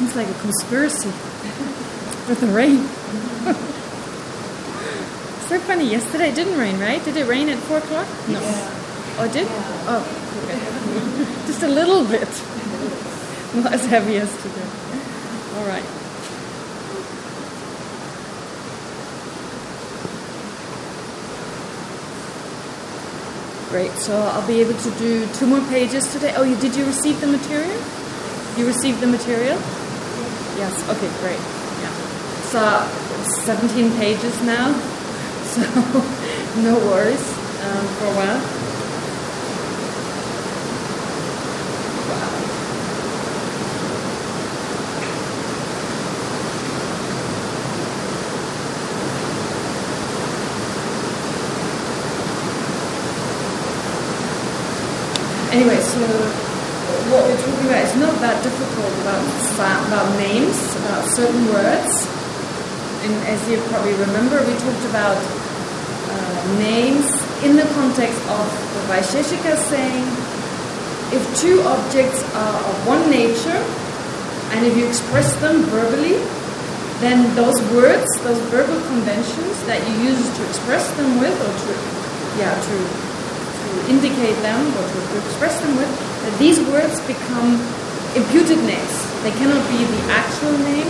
seems like a conspiracy with the rain. so funny. Yesterday it didn't rain, right? Did it rain at four o'clock? No. Oh, it did? Oh, okay. Just a little bit. Not as heavy as today. All right. Great. So I'll be able to do two more pages today. Oh, you did you receive the material? You received the material? Yes. Okay. Great. Yeah. So 17 pages now. So no worries um, for a while. Anyway, so what we're talking about is not that difficult about about names, about certain words. And as you probably remember, we talked about uh, names in the context of the Vaisheshika saying, if two objects are of one nature, and if you express them verbally, then those words, those verbal conventions that you use to express them with, or to, yeah, to indicate them or to express them with, that these words become imputed names. They cannot be the actual name.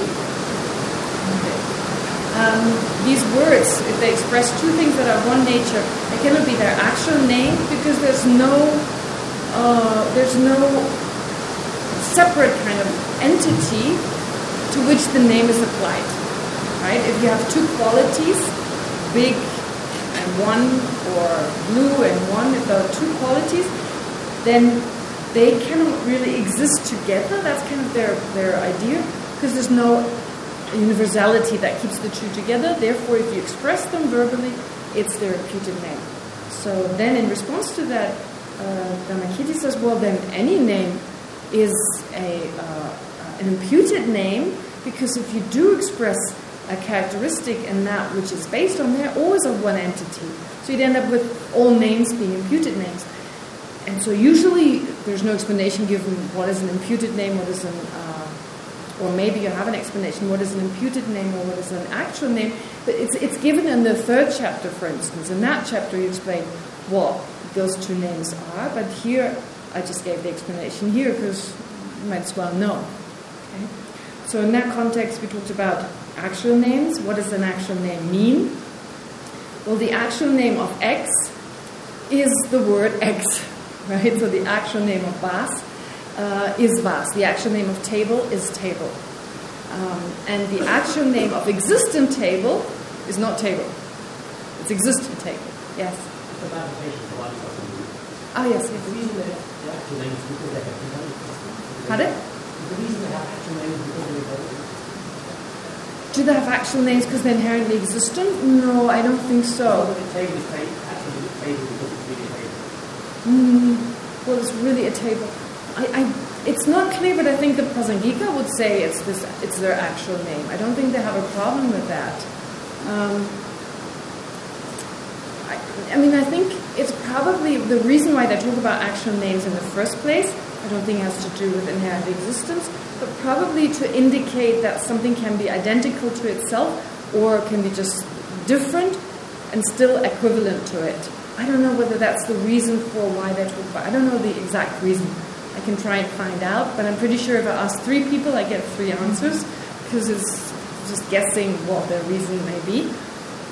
Um, these words, if they express two things that are one nature, they cannot be their actual name because there's no uh, there's no separate kind of entity to which the name is applied. Right? If you have two qualities, big and one or blue and one, if there are two qualities, then they cannot really exist together. That's kind of their, their idea, because there's no universality that keeps the two together. Therefore, if you express them verbally, it's their imputed name. So then, in response to that, uh, says, well, then any name is a, uh, an imputed name, because if you do express a characteristic and that which is based on, they're always of one entity. So you'd end up with all names being imputed names. And so usually there's no explanation given what is an imputed name, what is an, uh, or maybe you have an explanation what is an imputed name or what is an actual name. But it's, it's given in the third chapter, for instance. In that chapter, you explain what those two names are. But here, I just gave the explanation here because you might as well know. Okay? So in that context, we talked about actual names. What does an actual name mean? Well, the actual name of X is the word X, right? So the actual name of Vas uh, is Vas. The actual name of table is table. Um, and the actual name of existent table is not table. It's existent table. Yes. Ah, yes, yes. The reason they have actual names is because they have Pardon? The reason they have actual names is because they have do they have actual names because they're inherently existent? No, I don't think so. Mm, well, it's really a table. I, I, it's not clear, but I think the Prasangika would say it's this. It's their actual name. I don't think they have a problem with that. Um, I, I mean, I think it's probably the reason why they talk about actual names in the first place. I don't think it has to do with inherent existence but probably to indicate that something can be identical to itself or can be just different and still equivalent to it. I don't know whether that's the reason for why talk about. I don't know the exact reason. I can try and find out, but I'm pretty sure if I ask three people, I get three answers because it's just guessing what their reason may be.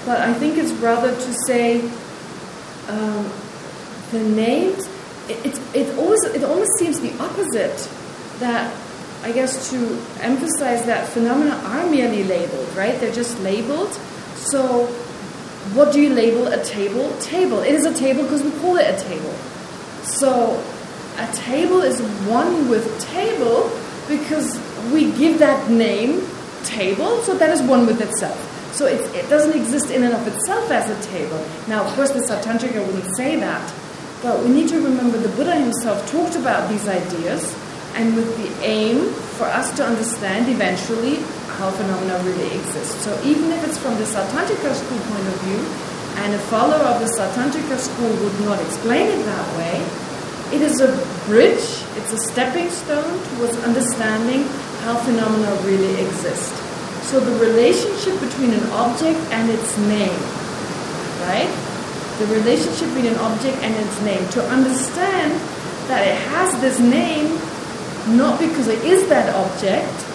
But I think it's rather to say um, the names. It, it, it always it almost seems the opposite that I guess, to emphasize that phenomena are merely labeled, right? They're just labeled. So, what do you label a table? Table. It is a table because we call it a table. So, a table is one with table because we give that name table, so that is one with itself. So it, it doesn't exist in and of itself as a table. Now, of course, the Sautrantika wouldn't say that, but we need to remember the Buddha himself talked about these ideas and with the aim for us to understand eventually how phenomena really exist. So even if it's from the Sautrantika school point of view, and a follower of the Sautrantika school would not explain it that way, it is a bridge, it's a stepping stone towards understanding how phenomena really exist. So the relationship between an object and its name, right? The relationship between an object and its name. To understand that it has this name, not because it is that object,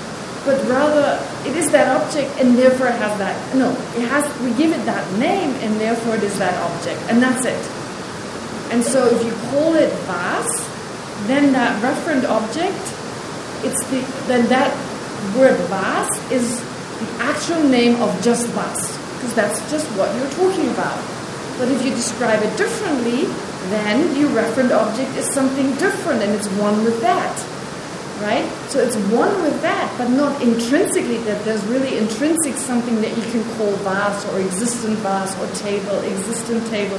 but rather it is that object and therefore it has that, no, it has, we give it that name and therefore it is that object, and that's it. And so if you call it vase, then that referent object, it's the, then that word vase is the actual name of just vase, because that's just what you're talking about. But if you describe it differently, then your referent object is something different and it's one with that right? So it's one with that, but not intrinsically that there's really intrinsic something that you can call vase or existent vase or table, existent table.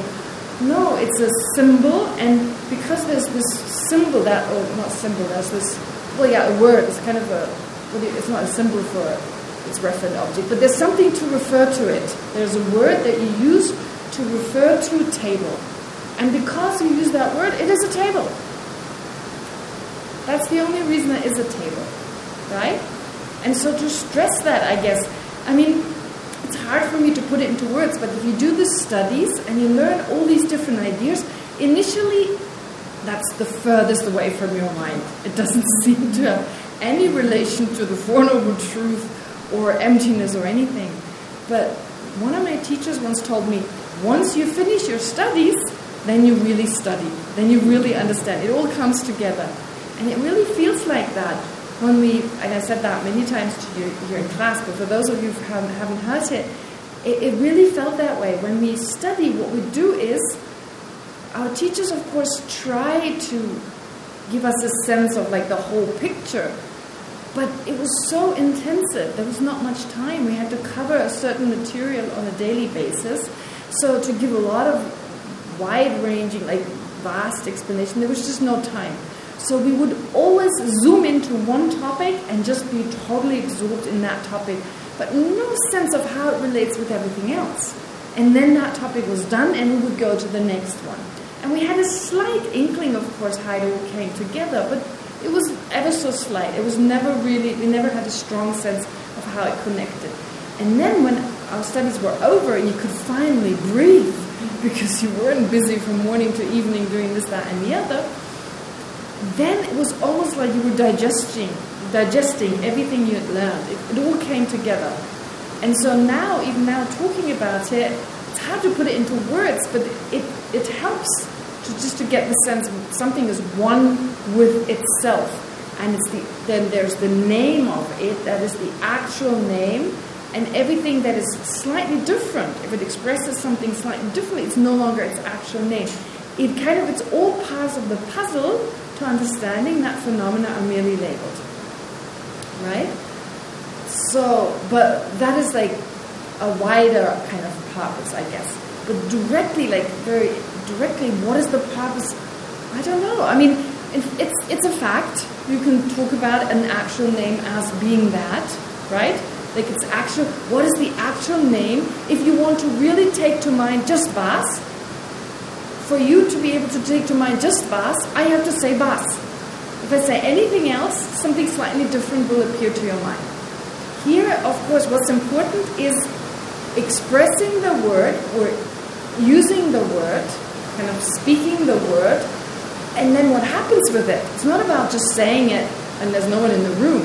No, it's a symbol, and because there's this symbol that, or not symbol, there's this, well, yeah, a word. It's kind of a, well, it's not a symbol for its referent object, but there's something to refer to it. There's a word that you use to refer to table. And because you use that word, it is a table. That's the only reason there is a table, right? And so to stress that, I guess, I mean, it's hard for me to put it into words, but if you do the studies and you learn all these different ideas, initially that's the furthest away from your mind. It doesn't seem to have any relation to the Four Noble Truth or emptiness or anything. But one of my teachers once told me, once you finish your studies, then you really study. Then you really understand. It all comes together. And it really feels like that when we, and I said that many times to you here in class, but for those of you who haven't heard it, it, it really felt that way. When we study, what we do is, our teachers, of course, try to give us a sense of like the whole picture, but it was so intensive. There was not much time. We had to cover a certain material on a daily basis. So to give a lot of wide-ranging, like vast explanation, there was just no time. So we would always zoom into one topic and just be totally absorbed in that topic, but no sense of how it relates with everything else. And then that topic was done and we would go to the next one. And we had a slight inkling, of course, how it all came together, but it was ever so slight. It was never really, we never had a strong sense of how it connected. And then when our studies were over you could finally breathe because you weren't busy from morning to evening doing this, that, and the other, then it was almost like you were digesting, digesting everything you had learned. It, it, all came together. And so now, even now talking about it, it's hard to put it into words, but it, it helps to just to get the sense of something is one with itself. And it's the, then there's the name of it, that is the actual name, and everything that is slightly different, if it expresses something slightly differently, it's no longer its actual name. It kind of, it's all parts of the puzzle to understanding that phenomena are merely labeled. Right? So, but that is like a wider kind of purpose, I guess. But directly, like very directly, what is the purpose? I don't know. I mean, it's it's a fact. You can talk about an actual name as being that, right? Like it's actual. What is the actual name? If you want to really take to mind just Bas, for you to be able to take to mind just Bas, I have to say Bas. If I say anything else, something slightly different will appear to your mind. Here, of course, what's important is expressing the word or using the word, kind of speaking the word, and then what happens with it. It's not about just saying it and there's no one in the room.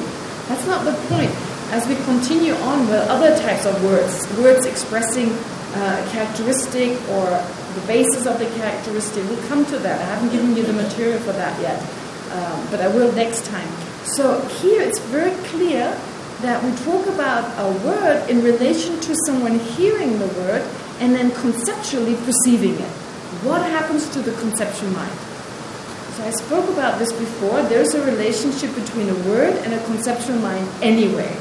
That's not the point. As we continue on with other types of words, words expressing uh, characteristic or the basis of the characteristic. We'll come to that. I haven't given you the material for that yet, um, but I will next time. So here it's very clear that we talk about a word in relation to someone hearing the word and then conceptually perceiving it. What happens to the conceptual mind? So I spoke about this before. There's a relationship between a word and a conceptual mind anyway.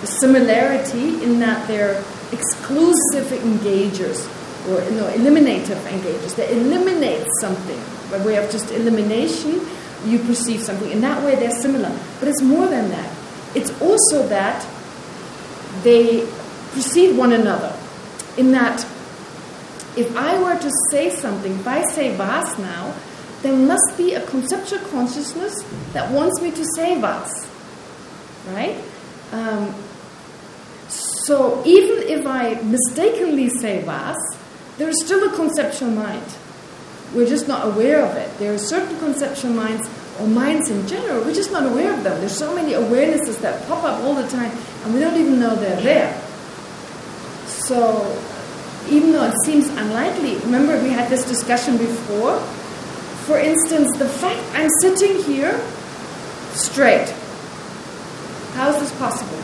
The similarity in that they're exclusive engagers or know, eliminative engagers. They eliminate something. By way of just elimination, you perceive something. In that way, they're similar. But it's more than that. It's also that they perceive one another. In that, if I were to say something, if I say Vas now, there must be a conceptual consciousness that wants me to say Vas. right? Um, so even if I mistakenly say vas, there is still a conceptual mind. We're just not aware of it. There are certain conceptual minds or minds in general, we're just not aware of them. There's so many awarenesses that pop up all the time, and we don't even know they're there. So, even though it seems unlikely, remember we had this discussion before? For instance, the fact I'm sitting here straight. How is this possible?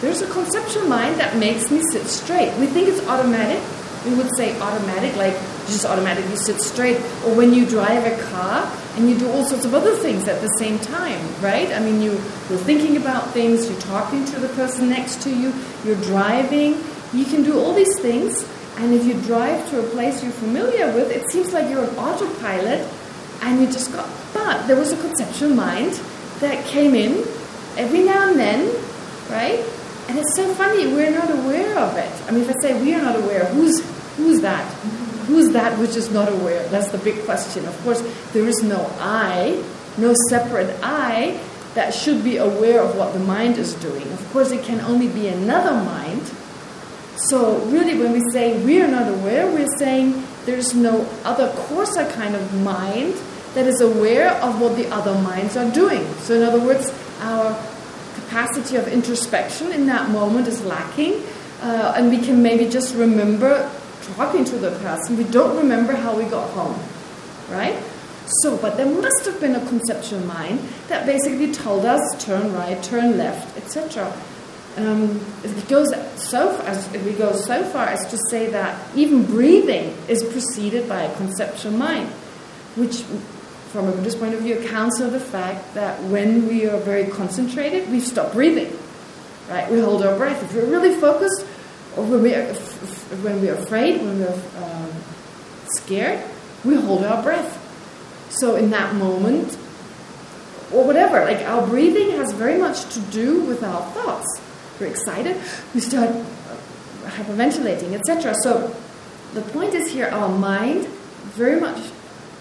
There's a conceptual mind that makes me sit straight. We think it's automatic. We would say automatic, like just automatically sit straight. Or when you drive a car and you do all sorts of other things at the same time, right? I mean, you, you're thinking about things, you're talking to the person next to you, you're driving. You can do all these things. And if you drive to a place you're familiar with, it seems like you're an autopilot and you just got. But there was a conceptual mind that came in every now and then, right? And it's so funny, we're not aware of it. I mean, if I say we are not aware, who's who's that? Who's that which is not aware? That's the big question. Of course, there is no I, no separate I that should be aware of what the mind is doing. Of course, it can only be another mind. So really, when we say we are not aware, we're saying there's no other coarser kind of mind that is aware of what the other minds are doing. So in other words, our capacity of introspection in that moment is lacking, uh, and we can maybe just remember talking to the person. We don't remember how we got home, right? So, but there must have been a conceptual mind that basically told us turn right, turn left, etc. Um, it goes so as if we go so far as to say that even breathing is preceded by a conceptual mind, which from a Buddhist point of view, accounts for the fact that when we are very concentrated, we stop breathing. Right? We hold our breath. If we're really focused, when we are, when we're afraid, when we're um, scared, we hold our breath. So in that moment, or whatever, like our breathing has very much to do with our thoughts. We're excited, we start hyperventilating, etc. So the point is here, our mind very much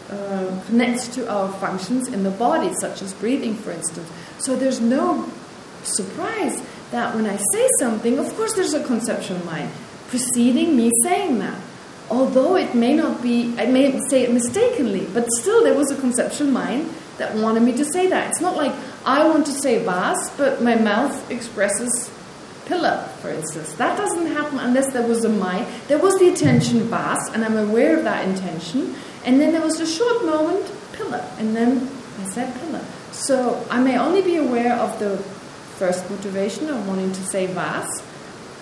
uh, connects to our functions in the body, such as breathing, for instance. So there's no surprise that when I say something, of course there's a conceptual mind preceding me saying that. Although it may not be, I may say it mistakenly, but still there was a conceptual mind that wanted me to say that. It's not like I want to say vas, but my mouth expresses pillar, for instance. That doesn't happen unless there was a mind. There was the intention vas, and I'm aware of that intention, and then there was a short moment, pillar, and then I said pillar. So I may only be aware of the first motivation of wanting to say vas.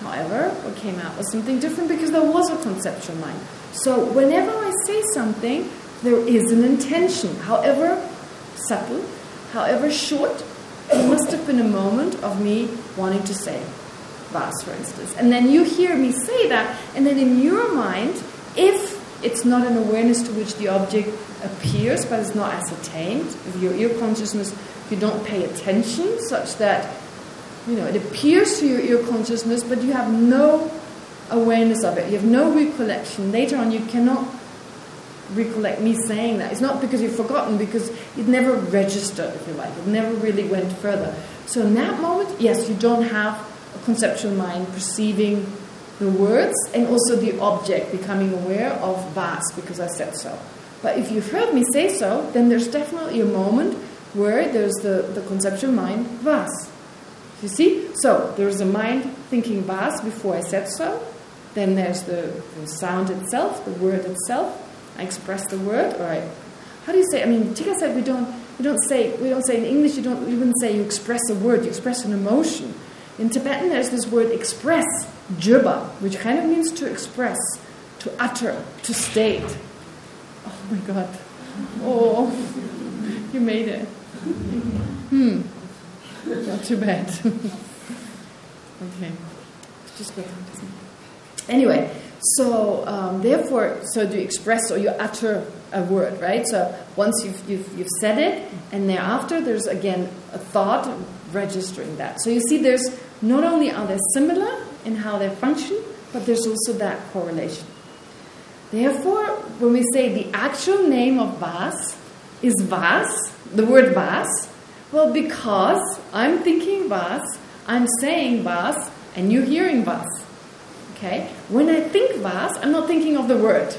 However, what came out was something different because there was a conceptual mind. So whenever I say something, there is an intention, however subtle, however short, it must have been a moment of me wanting to say vas, for instance. And then you hear me say that, and then in your mind, if it's not an awareness to which the object appears, but it's not ascertained. If your ear consciousness, you don't pay attention, such that you know it appears to your consciousness, but you have no awareness of it. You have no recollection. Later on, you cannot recollect me saying that. It's not because you've forgotten, because it never registered, if you like. It never really went further. So in that moment, yes, you don't have a conceptual mind perceiving the words and also the object becoming aware of vas because I said so. But if you've heard me say so, then there's definitely a moment where there's the, the conceptual mind vas. You see? So there's a mind thinking vas before I said so. Then there's the, the sound itself, the word itself. I express the word, or I, how do you say? I mean, Tika said we don't we don't say we don't say in English. You don't wouldn't say you express a word. You express an emotion. In Tibetan, there's this word express, juba, which kind of means to express, to utter, to state. Oh my God. Oh, you made it. Hmm. Not too bad. okay. Just go Anyway, so um, therefore, so you express or you utter a word, right? So once you've, you've, you've said it, and thereafter there's again a thought registering that. So you see, there's not only are they similar in how they function, but there's also that correlation. Therefore, when we say the actual name of vas is vas, the word vas, Well, because I'm thinking was, I'm saying was, and you're hearing was. Okay? When I think was, I'm not thinking of the word.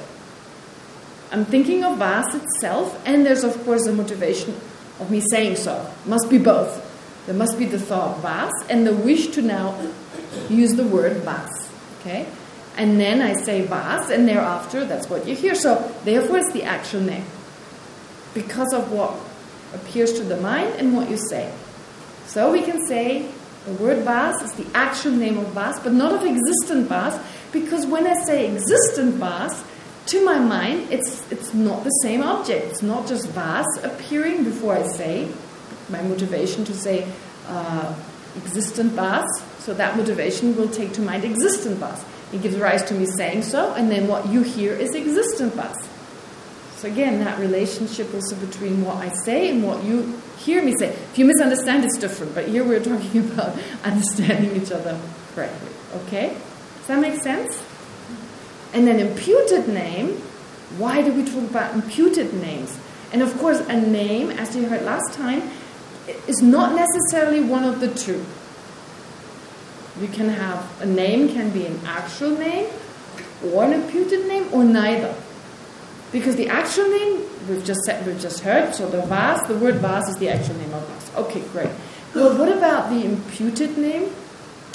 I'm thinking of was itself, and there's of course the motivation of me saying so. Must be both. There must be the thought was and the wish to now use the word was. Okay? And then I say was, and thereafter that's what you hear. So therefore it's the actual name. Because of what appears to the mind and what you say. So we can say the word was is the actual name of was, but not of existent was, because when I say existent was, to my mind, it's it's not the same object. It's not just was appearing before I say my motivation to say uh, existent was. So that motivation will take to mind existent was. It gives rise to me saying so, and then what you hear is existent was. So again, that relationship also between what I say and what you hear me say. If you misunderstand, it's different. But here we're talking about understanding each other correctly. Okay? Does that make sense? And then imputed name, why do we talk about imputed names? And of course, a name, as you heard last time, is not necessarily one of the two. You can have, a name can be an actual name, or an imputed name, or neither. Because the actual name, we've just said, we've just heard, so the vas, the word vas is the actual name of vas. Okay, great. Well, what about the imputed name?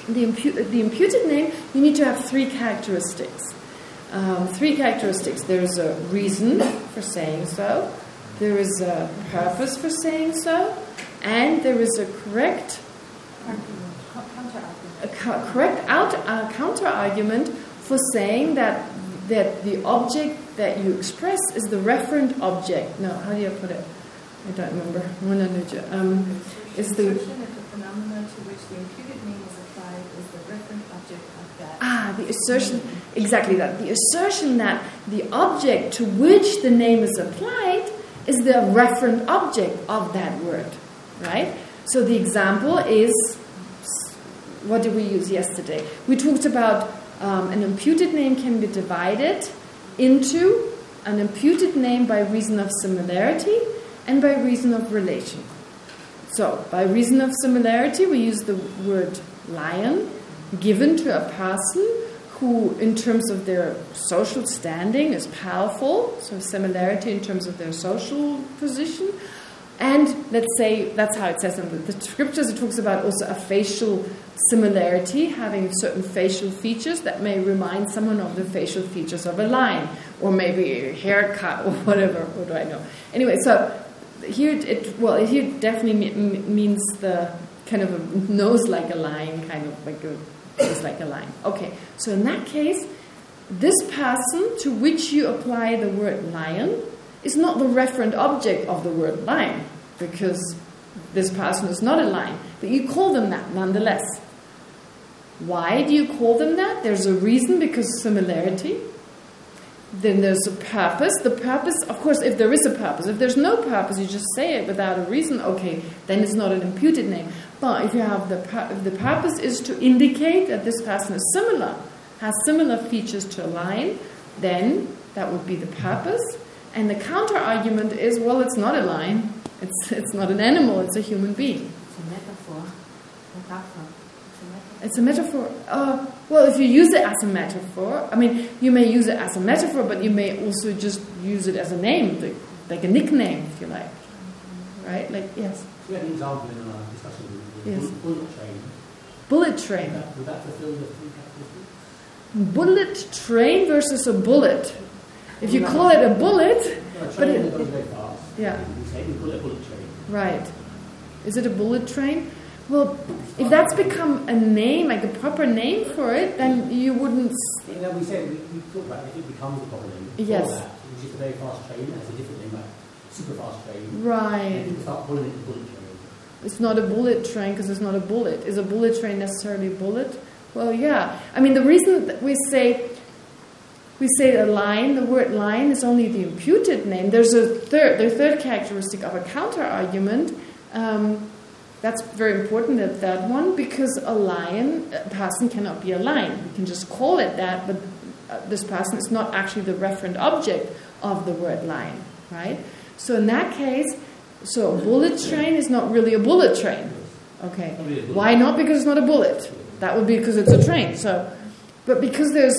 The, impu the imputed name, you need to have three characteristics um, three characteristics. There's a reason for saying so, there is a purpose for saying so, and there is a correct a correct out uh, counter argument for saying that that the object that you express is the referent object. No, how do you put it? I don't remember. Um, is the the phenomena to which the imputed name is applied is the referent object of that. Ah, the assertion exactly that. The assertion that the object to which the name is applied is the referent object of that word, right? So the example is, what did we use yesterday? We talked about um, an imputed name can be divided into an imputed name by reason of similarity and by reason of relation. So, by reason of similarity, we use the word lion given to a person who, in terms of their social standing, is powerful, so similarity in terms of their social position. And let's say, that's how it says in the scriptures, it talks about also a facial similarity, having certain facial features that may remind someone of the facial features of a lion, or maybe a haircut, or whatever, what do I know. Anyway, so here it, well, here definitely means the kind of a nose like a lion, kind of like a is like a lion. Okay, so in that case, this person to which you apply the word lion is not the referent object of the word line, because this person is not a line, but you call them that nonetheless. Why do you call them that? There's a reason, because similarity. Then there's a purpose. The purpose, of course, if there is a purpose. If there's no purpose, you just say it without a reason, okay, then it's not an imputed name. But if you have the if the purpose is to indicate that this person is similar, has similar features to a line, then that would be the purpose. And the counter argument is, well, it's not a lion. It's it's not an animal. It's a human being. It's a metaphor. Metaphor. It's a metaphor. Uh, well, if you use it as a metaphor, I mean, you may use it as a metaphor, but you may also just use it as a name, like, like a nickname, if you like. Right? Like, yes. we had an example in our discussion Yes. Bullet train. Bullet train. Would that, would that fulfill the three characteristics? Bullet train versus a bullet. If you call it a bullet, but it. Yeah. We say we call it a bullet train. Right. Is it a bullet train? Well, if that's become a name, like a proper name for it, then you wouldn't. You know, we said we, we talked about if it becomes a proper name. Yes. That, which is a very fast train, has a different name, like super fast train. Right. And people start calling it bullet train. It's not a bullet train because it's not a bullet. Is a bullet train necessarily a bullet? Well, yeah. I mean, the reason that we say we say a line, the word line is only the imputed name. There's a third, the third characteristic of a counter argument. Um, that's very important, that third one, because a lion, a person cannot be a lion. We can just call it that, but uh, this person is not actually the referent object of the word lion, right? So in that case, So a bullet train is not really a bullet train. Okay. Probably a bullet. Why not? Because it's not a bullet. That would be because it's a train. So, but because there's,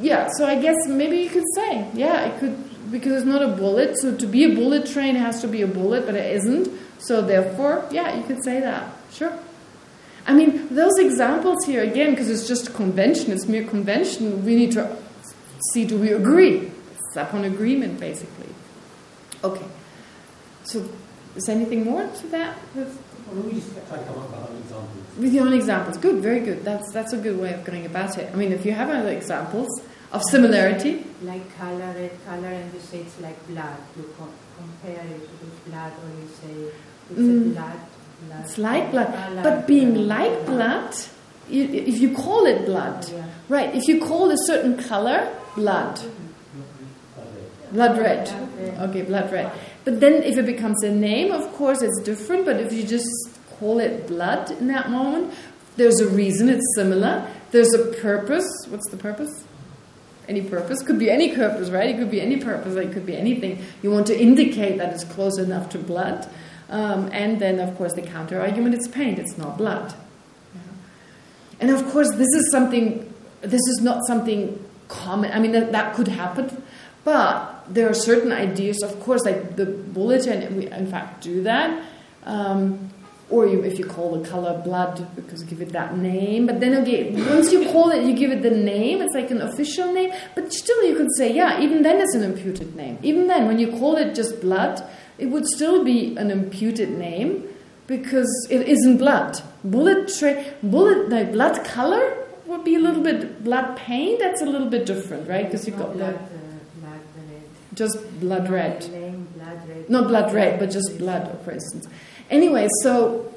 yeah. So I guess maybe you could say, yeah, it could because it's not a bullet. So to be a bullet train, has to be a bullet, but it isn't. So therefore, yeah, you could say that. Sure. I mean, those examples here again, because it's just convention, it's mere convention. We need to see do we agree. It's upon agreement, basically. Okay. So, is anything more to that? With Well, we just try to come up with other examples. with your own examples. Good, very good. That's that's a good way of going about it. I mean, if you have other examples of similarity, Like color, red color, and you say it's like blood. You com compare it with blood, or you say it's Mm. blood. blood. it's like blood. Color, But being color. like blood, you, if you call it blood, Yeah. right? If you call a certain color blood, blood red. red. Okay, blood red. But then if it becomes a name, of course, it's different. But if you just call it blood in that moment, there's a reason it's similar. There's a purpose. What's the purpose? Any purpose. Could be any purpose, right? It could be any purpose. It could be anything. You want to indicate that it's close enough to blood. Um, and then, of course, the counter-argument, it's paint. It's not blood. And of course, this is something, this is not something common. I mean, that, that could happen. But there are certain ideas, of course, like the bulletin, and we in fact do that. Um, or you, if you call the color blood, because you give it that name. But then again, once you call it, you give it the name, it's like an official name. But still, you could say, yeah, even then it's an imputed name. Even then, when you call it just blood, it would still be an imputed name because it isn't blood. Bullet tra- bullet like blood color would be a little bit blood paint. That's a little bit different, right? Because you've got blood, the, blood. Just blood red. Name, blood red. Not blood red, but just blood, for instance. Anyway, so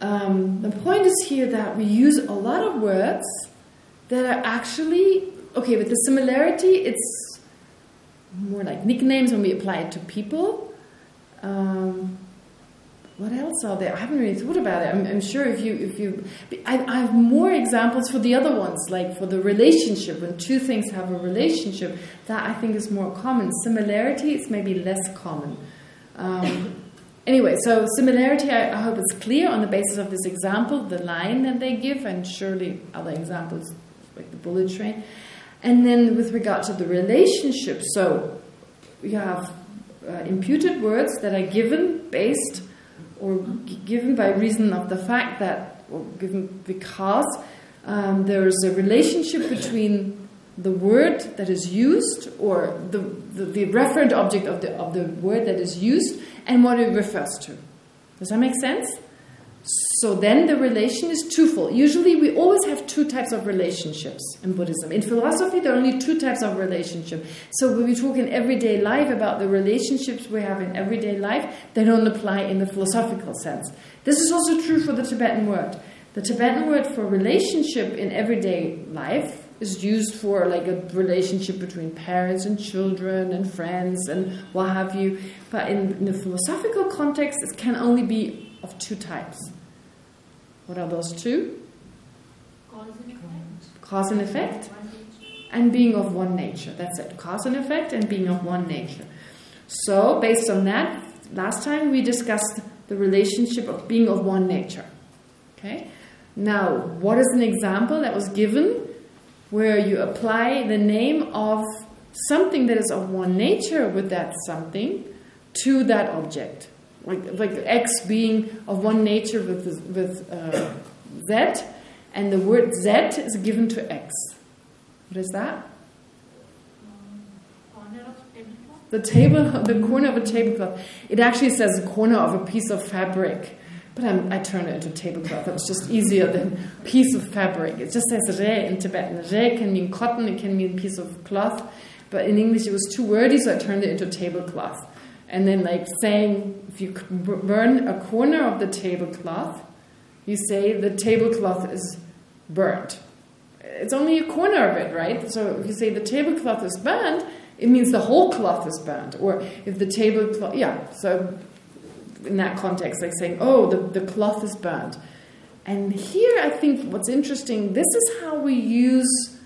um, the point is here that we use a lot of words that are actually okay. with the similarity, it's more like nicknames when we apply it to people. Um, what else are there? I haven't really thought about it. I'm, I'm sure if you if you, I, I have more examples for the other ones, like for the relationship when two things have a relationship. That I think is more common. Similarity is maybe less common. Um, anyway, so similarity, I, I hope it's clear on the basis of this example, the line that they give, and surely other examples like the bullet train. And then with regard to the relationship, so we have uh, imputed words that are given based or given by reason of the fact that, or given because um, there is a relationship between the word that is used or the, the, the referent object of the, of the word that is used and what it refers to. Does that make sense? So then the relation is twofold. Usually we always have two types of relationships in Buddhism. In philosophy, there are only two types of relationship. So when we talk in everyday life about the relationships we have in everyday life, they don't apply in the philosophical sense. This is also true for the Tibetan word. The Tibetan word for relationship in everyday life is used for like a relationship between parents and children and friends and what have you. But in, in the philosophical context, it can only be of two types. What are those two? Cause and effect. And being of one nature. That's it. Cause and effect and being of one nature. So, based on that, last time we discussed the relationship of being of one nature. Okay? Now, what is an example that was given where you apply the name of something that is of one nature with that something to that object? Like, like X being of one nature with, with uh, Z, and the word Z is given to X. What is that? The table, the corner of a tablecloth. It actually says the corner of a piece of fabric, but I'm, I turned it into tablecloth. It was just easier than piece of fabric. It just says re in Tibetan. Re can mean cotton, it can mean piece of cloth, but in English it was too wordy, so I turned it into tablecloth. And then, like saying, if you burn a corner of the tablecloth, you say the tablecloth is burnt. It's only a corner of it, right? So if you say the tablecloth is burnt, it means the whole cloth is burnt. Or if the tablecloth, yeah, so in that context, like saying, oh, the, the cloth is burnt. And here I think what's interesting, this is how we use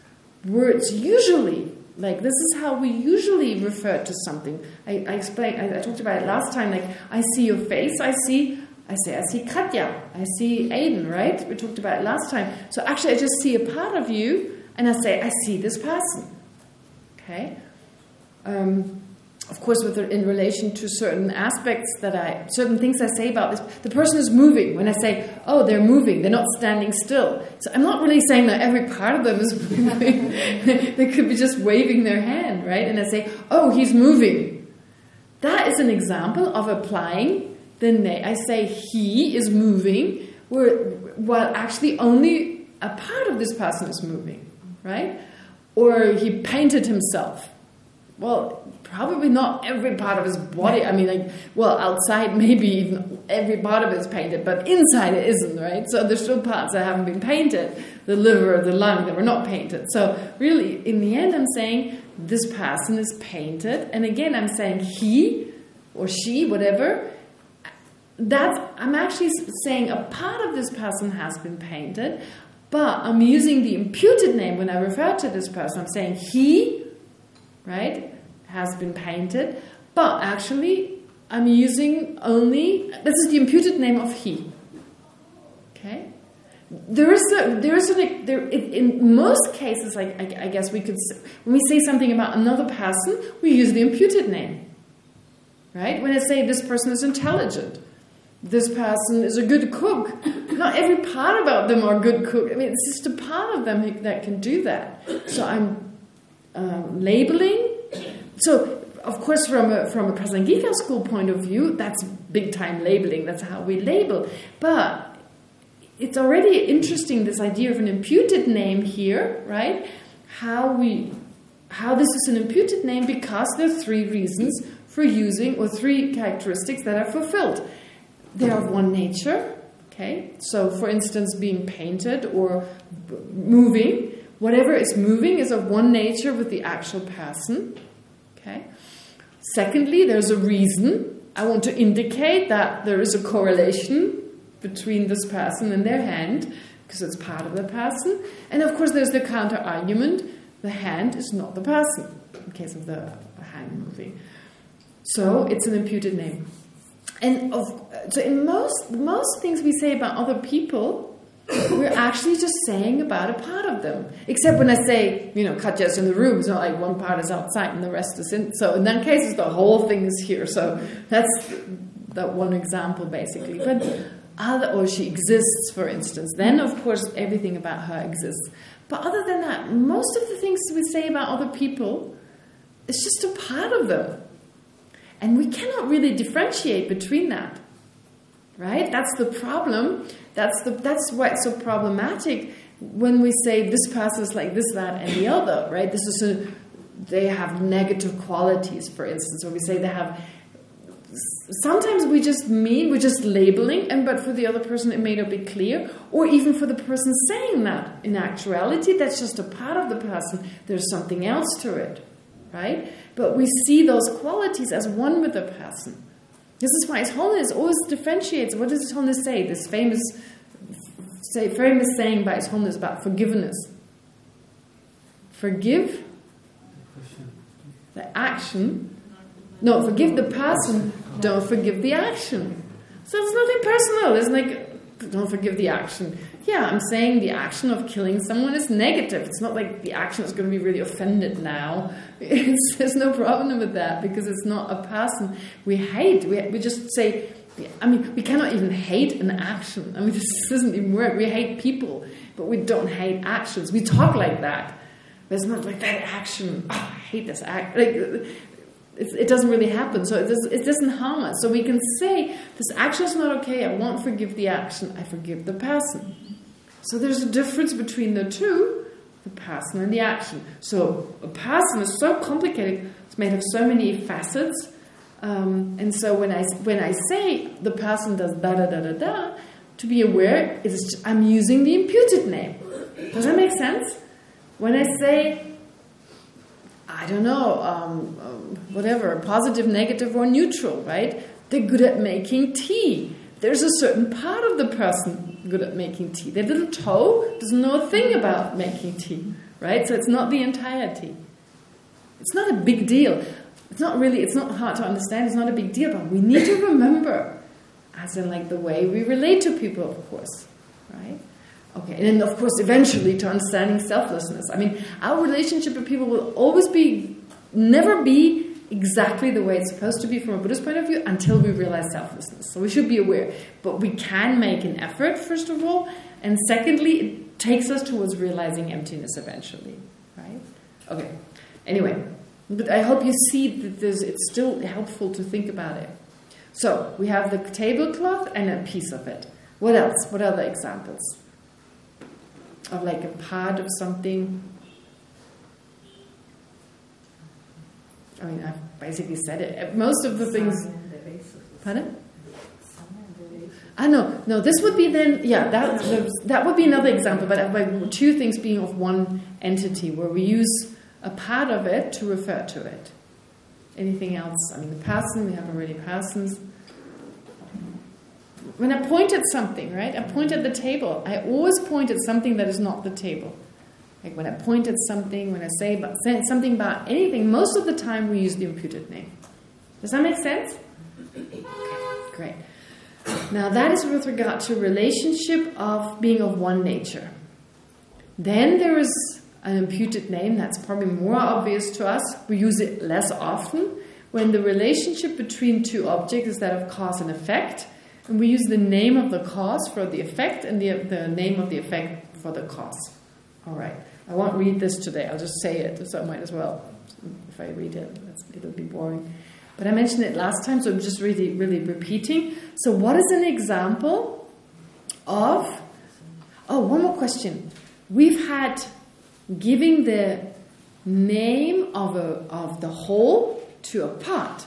words usually Like this is how we usually refer to something. I, I explained. I, I, talked about it last time. Like I see your face. I see. I say I see Katya. I see Aiden. Right? We talked about it last time. So actually, I just see a part of you, and I say I see this person. Okay. Um, of course, with in relation to certain aspects that I, certain things I say about this, the person is moving. When I say, oh, they're moving, they're not standing still. So I'm not really saying that every part of them is moving. they could be just waving their hand, right? And I say, oh, he's moving. That is an example of applying the name. I say he is moving, where, while actually only a part of this person is moving, right? Or he painted himself. Well, probably not every part of his body. I mean, like, well, outside maybe even every part of it is painted, but inside it isn't, right? So there's still parts that haven't been painted, the liver, the lung that were not painted. So really, in the end, I'm saying this person is painted, and again, I'm saying he or she, whatever. That's I'm actually saying a part of this person has been painted, but I'm using the imputed name when I refer to this person. I'm saying he, right? Has been painted, but actually I'm using only, this is the imputed name of he. Okay? There is a, there is a, there, in most cases, like, I, I guess we could, when we say something about another person, we use the imputed name. Right? When I say this person is intelligent, this person is a good cook. Not every part about them are good cook. I mean, it's just a part of them that can do that. So I'm um, labeling so, of course, from a, from a Prasangika school point of view, that's big time labeling. That's how we label. But it's already interesting this idea of an imputed name here, right? How we how this is an imputed name because there are three reasons for using or three characteristics that are fulfilled. They are of one nature, okay? So, for instance, being painted or moving, whatever is moving is of one nature with the actual person. Okay. Secondly, there's a reason. I want to indicate that there is a correlation between this person and their hand, because it's part of the person. And of course, there's the counter argument. The hand is not the person, in case of the hand moving. So it's an imputed name. And of, so in most most things we say about other people, we're actually just saying about a part of them. Except when I say, you know, Katja's in the room, it's not like one part is outside and the rest is in. So in that case, it's the whole thing is here. So that's that one example, basically. But other, or she exists, for instance. Then, of course, everything about her exists. But other than that, most of the things we say about other people is just a part of them. And we cannot really differentiate between that. Right? That's the problem that's the that's why it's so problematic when we say this person is like this, that, and the other, right? This is a they have negative qualities, for instance, or we say they have. Sometimes we just mean we're just labeling, and but for the other person it may not be clear, or even for the person saying that. In actuality, that's just a part of the person. There's something else to it, right? But we see those qualities as one with the person. This is why Holiness always differentiates. What does Holiness say? This famous, say, famous saying by Holiness about forgiveness. Forgive the action. No, forgive the person. Don't forgive the action. So it's nothing personal. It's like, don't forgive the action yeah, I'm saying the action of killing someone is negative. It's not like the action is going to be really offended now. It's, there's no problem with that because it's not a person we hate. We, we just say, I mean, we cannot even hate an action. I mean, this doesn't even work. We hate people, but we don't hate actions. We talk like that. It's not like that action. Oh, I hate this act. Like, it doesn't really happen. So it, does, it doesn't harm us. So we can say, this action is not okay. I won't forgive the action. I forgive the person. So there's a difference between the two, the person and the action. So a person is so complicated, it's made of so many facets. Um, and so when I, when I say the person does da da da da da, to be aware, it's I'm using the imputed name. Does that make sense? When I say, I don't know, um, um, whatever, positive, negative, or neutral, right? They're good at making tea. There's a certain part of the person good at making tea. Their little toe doesn't know a thing about making tea, right? So it's not the entirety. It's not a big deal. It's not really, it's not hard to understand, it's not a big deal, but we need to remember, as in like the way we relate to people, of course, right? Okay, and then of course eventually to understanding selflessness. I mean, our relationship with people will always be, never be exactly the way it's supposed to be from a Buddhist point of view until we realize selflessness. So we should be aware. But we can make an effort, first of all, and secondly, it takes us towards realizing emptiness eventually, right? Okay, anyway, but I hope you see that it's still helpful to think about it. So, we have the tablecloth and a piece of it. What else? What other examples? Of like a part of something I mean, I've basically said it. Most of the things... Pardon? I know. Ah, no, this would be then, yeah, that that would be another example, but uh, by two things being of one entity, where we use a part of it to refer to it. Anything else? I mean, the person, we have already persons. When I point at something, right, I point at the table. I always point at something that is not the table. Like when I point at something, when I say, about, something about anything, most of the time we use the imputed name. Does that make sense? Okay, great. Now that is with regard to relationship of being of one nature. Then there is an imputed name that's probably more obvious to us. We use it less often when the relationship between two objects is that of cause and effect. And we use the name of the cause for the effect and the, the name of the effect for the cause. All right. I won't read this today. I'll just say it, so I might as well. If I read it, it'll be boring. But I mentioned it last time, so I'm just really, really repeating. So what is an example of... Oh, one more question. We've had giving the name of, a, of the whole to a part,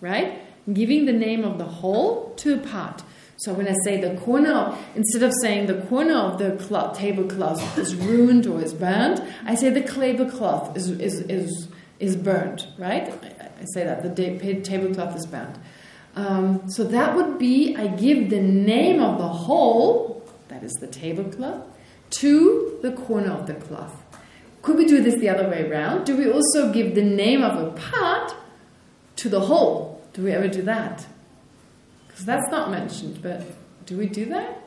right? Giving the name of the whole to a part. So when I say the corner, instead of saying the corner of the cloth, tablecloth is ruined or is burned, I say the tablecloth is, is, is, is burned, right? I say that, the tablecloth is burned. Um, so that would be, I give the name of the whole, that is the tablecloth, to the corner of the cloth. Could we do this the other way around? Do we also give the name of a part to the whole? Do we ever do that? Because that's not mentioned, but do we do that?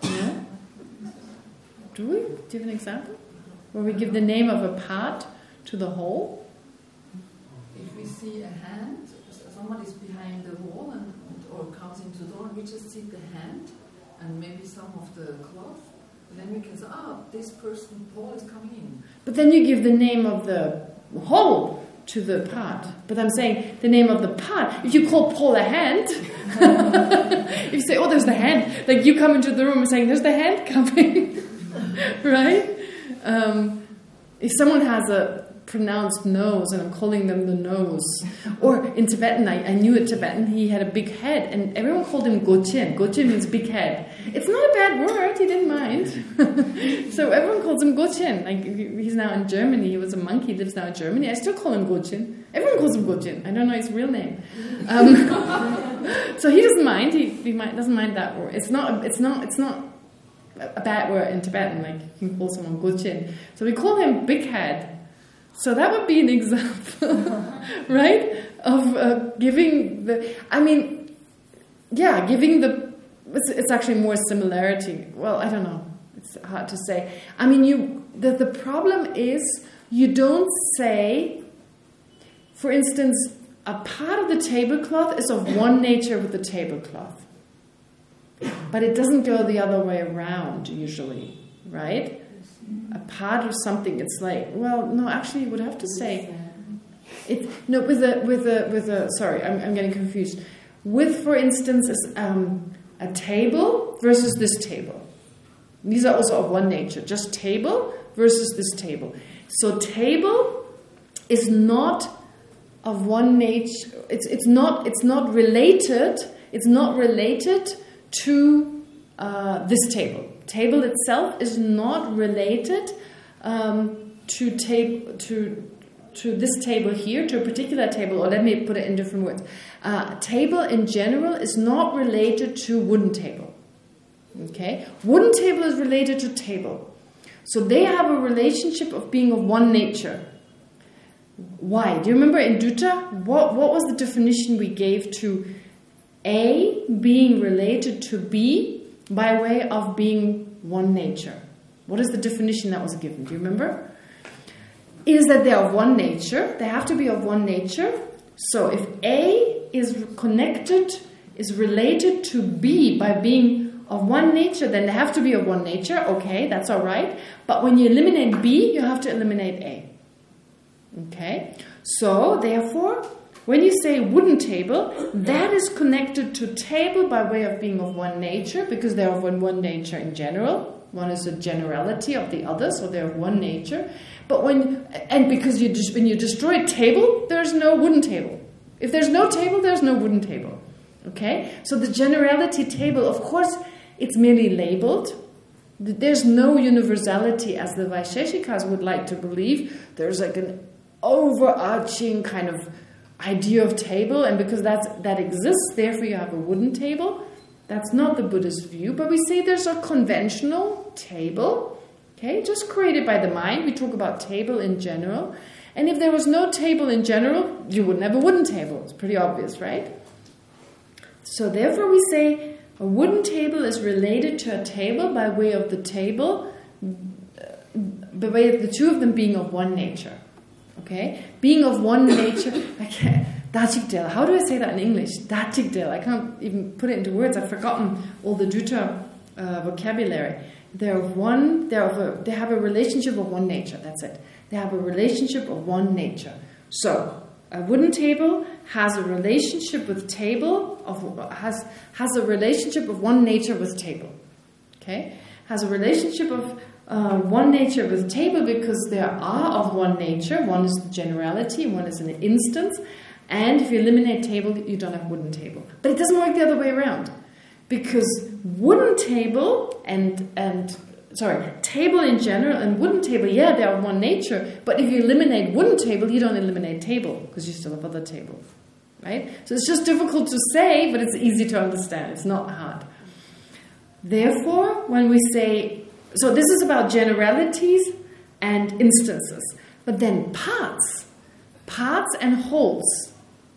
Yeah? Do we? Do you have an example? Where we give the name of a part to the whole? If we see a hand, someone is behind the wall and, or comes into the door, and we just see the hand and maybe some of the cloth, then we can say, ah, oh, this person, Paul, is coming in. But then you give the name of the whole to the part. But I'm saying the name of the part. If you call Paul a hand, if you say, oh, there's the hand, like you come into the room and saying, there's the hand coming, right? Um, if someone has a pronounced nose and I'm calling them the nose. Or in Tibetan, I, I knew a Tibetan, he had a big head and everyone called him Gochin. Gochin means big head. It's not a bad word, he didn't mind. so everyone calls him Gochin. Like he's now in Germany, he was a monk, he lives now in Germany. I still call him Gochin. Everyone calls him Gochin. I don't know his real name. Um, so he doesn't mind, he, he might, doesn't mind that word. It's not, it's not, it's not a bad word in Tibetan, like you can call someone Gochin. So we call him big head so that would be an example, right, of uh, giving the. I mean, yeah, giving the. It's, it's, actually more similarity. Well, I don't know. It's hard to say. I mean, you. The the problem is you don't say. For instance, a part of the tablecloth is of one nature with the tablecloth, but it doesn't go the other way around usually, right? A part of something. It's like, well, no, actually, you would have to say it. No, with a with a with a. Sorry, I'm I'm getting confused. With, for instance, um, a table versus this table. These are also of one nature. Just table versus this table. So table is not of one nature. It's it's not it's not related. It's not related to uh, this table table itself is not related um, to tape to to this table here, to a particular table, or let me put it in different words. Uh, table in general is not related to wooden table. Okay, wooden table is related to table. So they have a relationship of being of one nature. Why? Do you remember in Dutta, what, what was the definition we gave to A being related to B by way of being one nature? What is the definition that was given? Do you remember? Is that they are of one nature. They have to be of one nature. So if A is connected, is related to B by being of one nature, then they have to be of one nature. Okay, that's all right. But when you eliminate B, you have to eliminate A. Okay? So, therefore, when you say wooden table, that is connected to table by way of being of one nature, because they're of one, one nature in general. One is a generality of the other, so they're of one nature. But when, and because you just, when you destroy table, there's no wooden table. If there's no table, there's no wooden table. Okay? So the generality table, of course, it's merely labeled. There's no universality as the Vaisheshikas would like to believe. There's like an overarching kind of idea of table, and because that's, that exists, therefore you have a wooden table. That's not the Buddhist view, but we say there's a conventional table, okay, just created by the mind. We talk about table in general. And if there was no table in general, you wouldn't have a wooden table. It's pretty obvious, right? So therefore we say a wooden table is related to a table by way of the table, uh, by way of the two of them being of one nature. Okay? Being of one nature. Can't. How do I say that in English? Dachikdel. I can't even put it into words. I've forgotten all the Dutta uh, vocabulary. They're of one. They're of a, They have a relationship of one nature. That's it. They have a relationship of one nature. So a wooden table has a relationship with table of has has a relationship of one nature with table. Okay, has a relationship of uh, one nature with table because there are of one nature. One is the generality, one is an instance. And if you eliminate table, you don't have wooden table. But it doesn't work the other way around. Because wooden table and and sorry, table in general and wooden table, yeah, they are of one nature. But if you eliminate wooden table, you don't eliminate table because you still have other table. Right? So it's just difficult to say, but it's easy to understand. It's not hard. Therefore, when we say so this is about generalities and instances. But then parts, parts and wholes.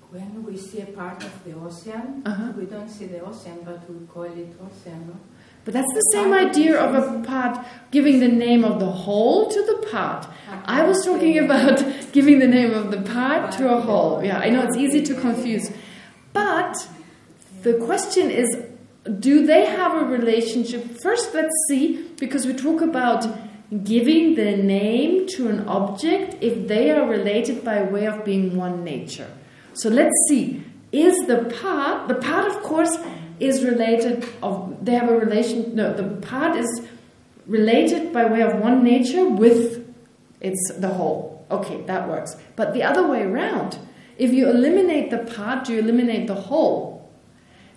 When we see a part of the ocean, uh -huh. we don't see the ocean, but we call it ocean, no? But that's the same idea of a part giving the name of the whole to the part. I was talking about giving the name of the part to a whole. Yeah, I know it's easy to confuse. But the question is do they have a relationship? First, let's see, because we talk about giving the name to an object if they are related by way of being one nature. So let's see. Is the part, the part of course is related of, they have a relation, no, the part is related by way of one nature with its the whole. Okay, that works. But the other way around, if you eliminate the part, do you eliminate the whole?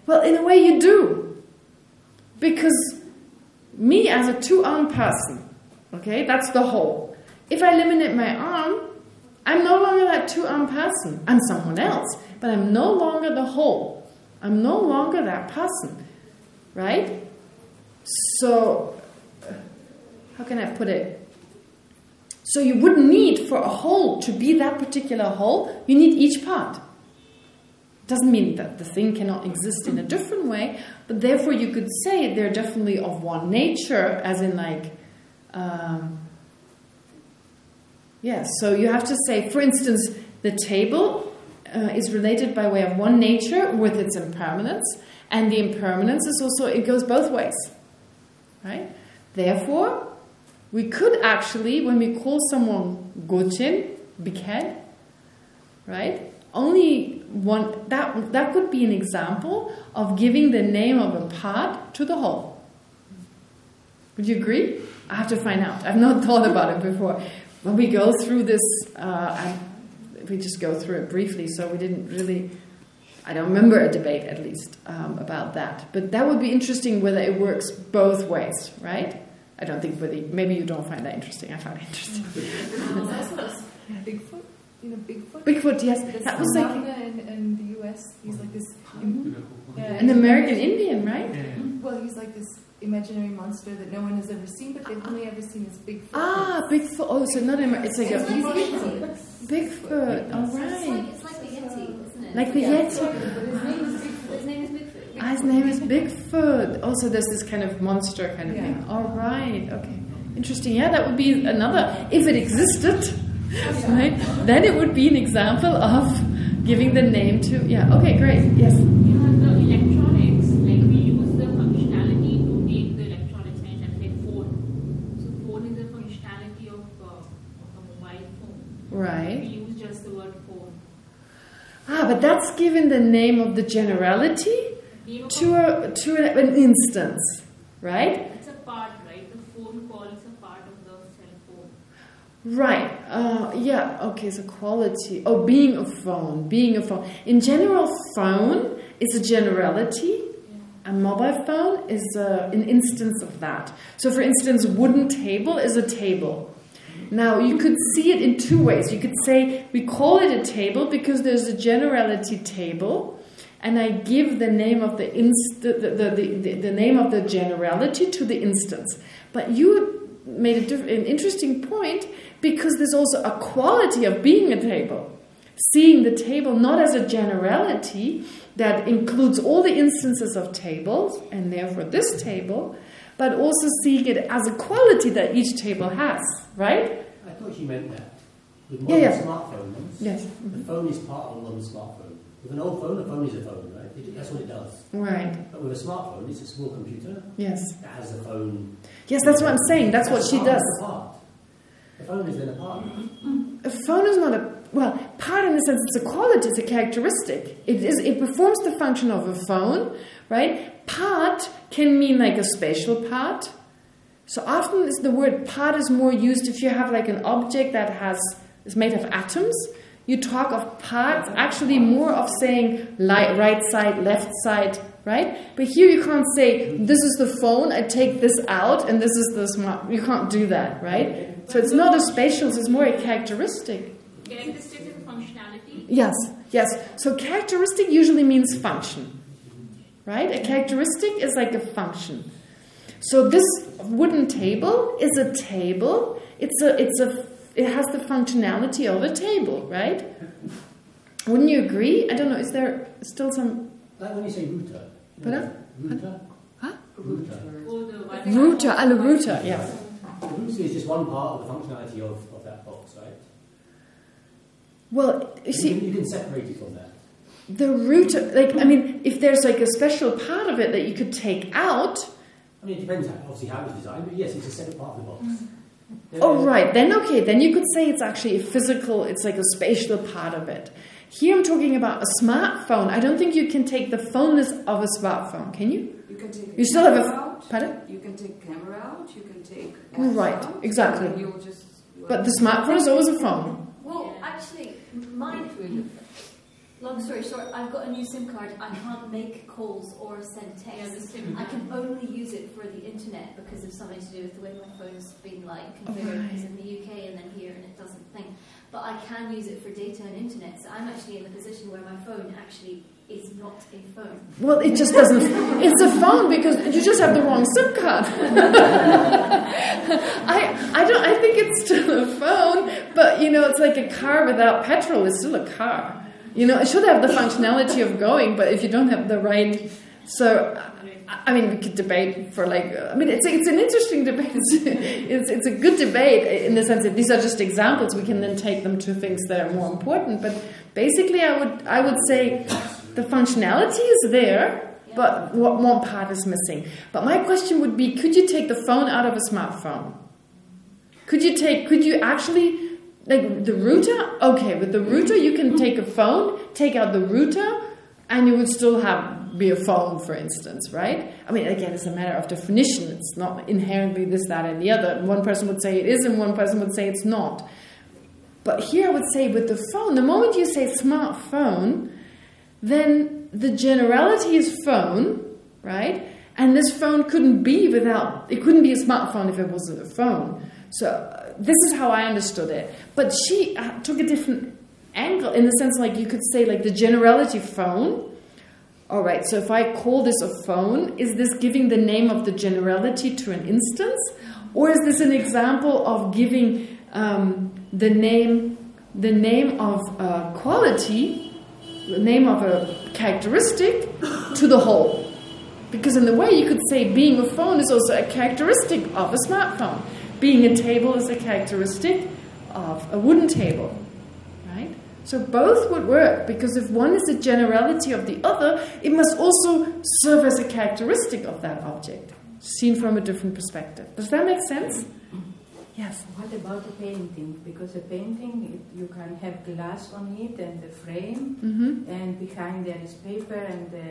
Well, in a way you do. Because me as a two-arm person, okay, that's the whole. If I eliminate my arm, I'm no longer that two-arm person. I'm someone else, but I'm no longer the whole. I'm no longer that person, right? So, how can I put it? So you wouldn't need for a whole to be that particular whole, you need each part. Doesn't mean that the thing cannot exist in a different way, but therefore you could say they're definitely of one nature, as in like, um, yes. So you have to say, for instance, the table uh, is related by way of one nature with its impermanence, and the impermanence is also it goes both ways, right? Therefore, we could actually, when we call someone Gochin, big right? Only one that that could be an example of giving the name of a part to the whole. Would you agree? I have to find out. I've not thought about it before. When we go through this, uh, I, we just go through it briefly, so we didn't really. I don't remember a debate, at least, um, about that. But that would be interesting whether it works both ways, right? I don't think whether maybe you don't find that interesting. I found it interesting. Bigfoot you know, Bigfoot. Bigfoot, yes. That's that was like in, in the U.S. He's like this. Yeah, an American Indian, right? Yeah. Well, he's like this imaginary monster that no one has ever seen, but they've only ever seen this big. Ah, Bigfoot. Oh, so not in, it's like It's a like the Yeti. Bigfoot. All It's like, right. it's like the Yeti, isn't it? Like the Yeah. Yeti. But his name is Bigfoot. His name is Bigfoot. Ah, his name is Bigfoot. Also, there's this kind of monster kind of Yeah. thing. All right. Okay. Interesting. Yeah, that would be another, if it existed, right? Then it would be an example of giving the name to, yeah. Okay, great. Yes. You have the electronics, like we use the functionality to name the electronics, and like phone. So phone is the functionality of, uh, of a mobile phone. Right. We use just the word phone. Ah, but that's given the name of the generality to a to an instance, right? It's a part, right? The phone call is a part of the cell phone. Right. Uh, yeah. Okay. So quality. Oh, being a phone. Being a phone. In general, phone is a generality. A mobile phone is uh, an instance of that. So, for instance, wooden table is a table. Now, you could see it in two ways. You could say we call it a table because there's a generality table, and I give the name of the, the, the, the, the name of the generality to the instance. But you made a diff- an interesting point because there's also a quality of being a table. Seeing the table not as a generality that includes all the instances of tables, and therefore this table, but also seeing it as a quality that each table has, right? I thought you meant that. With modern yeah. smartphones, Yes. the phone is part of a modern smartphone. With an old phone, a phone is a phone? It, that's what it does. Right. But with a smartphone, it's a small computer Yes. that has a phone. Yes, that's what I'm saying. That's what she does. it's a. Phone is then a part. A phone is not a well part in the sense it's a quality, it's a characteristic. It is it performs the function of a phone, right? Part can mean like a spatial part. So often the word part is more used if you have like an object that has is made of atoms. You talk of parts actually more of saying light, right side, left side, right? But here you can't say this is the phone. I take this out and this is the smart. You can't do that, right? So it's not a spatial. It's more a characteristic. Characteristic is functionality. Yes, yes. So characteristic usually means function, right? A characteristic is like a function. So this wooden table is a table. It's a, it's a, it has the functionality of a table, right? Wouldn't you agree? I don't know. Is there still some Like when you say router. you Pardon? Router? Huh? Router. Or the Wi-Fi. router? A router, yes. The router is just one part of the functionality of, of that box, right? Well, you You see, can, you can separate it from that. the router, like I mean, if there's like a special part of it that you could take out, I mean, it depends obviously how it's designed, but yes, it's a separate part of the box. Yeah, Oh, yeah. right. Then, okay. Then you could say it's actually a physical, it's like a spatial part of it. Here I'm talking about a smartphone. I don't think you can take the phoneness of a smartphone, can you? You can take You still have a- camera out. Pardon? You can take camera out. You can take. Oh, right, apps out, exactly. You'll just. But the smartphone is always a phone. Well, actually, mine. Long story short, I've got a new SIM card. I can't make calls or send Yeah, the texts. SIM. I can only use it for the internet because of something to do with the way my phone's been like oh, configured. Right. Because in the UK and then here, and it doesn't think. But I can use it for data and internet. So I'm actually in the position where my phone actually is not a phone. Well, it just doesn't. It's a phone because you just have the wrong SIM card. I I don't. I think it's still a phone, but you know, it's like a car without petrol. It's still a car. You know, it should have the functionality of going, but if you don't have the right, so I, mean, we could debate for like. I mean, it's it's an interesting debate. It's, it's it's a good debate in the sense that these are just examples. We can then take them to things that are more important. But basically, I would I would say the functionality is there, but what one part is missing. But my question would be: Could you take the phone out of a smartphone? Could you take? Could you actually? Like the router, okay. With the router, you can take a phone, take out the router, and you would still have be a phone, for instance, right? I mean, again, it's a matter of definition. It's not inherently this, that, and the other. One person would say it is, and one person would say it's not. But here, I would say with the phone, the moment you say smartphone, then the generality is phone, right? And this phone couldn't be without, it couldn't be a smartphone if it wasn't a phone. So this is how I understood it. But she uh, took a different angle in the sense like you could say like the generality phone All right, so if I call this a phone, is this giving the name of the generality to an instance? Or is this an example of giving um, the name the name of a quality, the name of a characteristic to the whole? Because in the way you could say being a phone is also a characteristic of a smartphone. Being a table is a characteristic of a wooden table. Right? So both would work because if one is a generality of the other, it must also serve as a characteristic of that object, seen from a different perspective. Does that make sense? Yes. What about the painting? Because a painting, it, you can have glass on it and the frame, Mm-hmm. and behind there is paper and the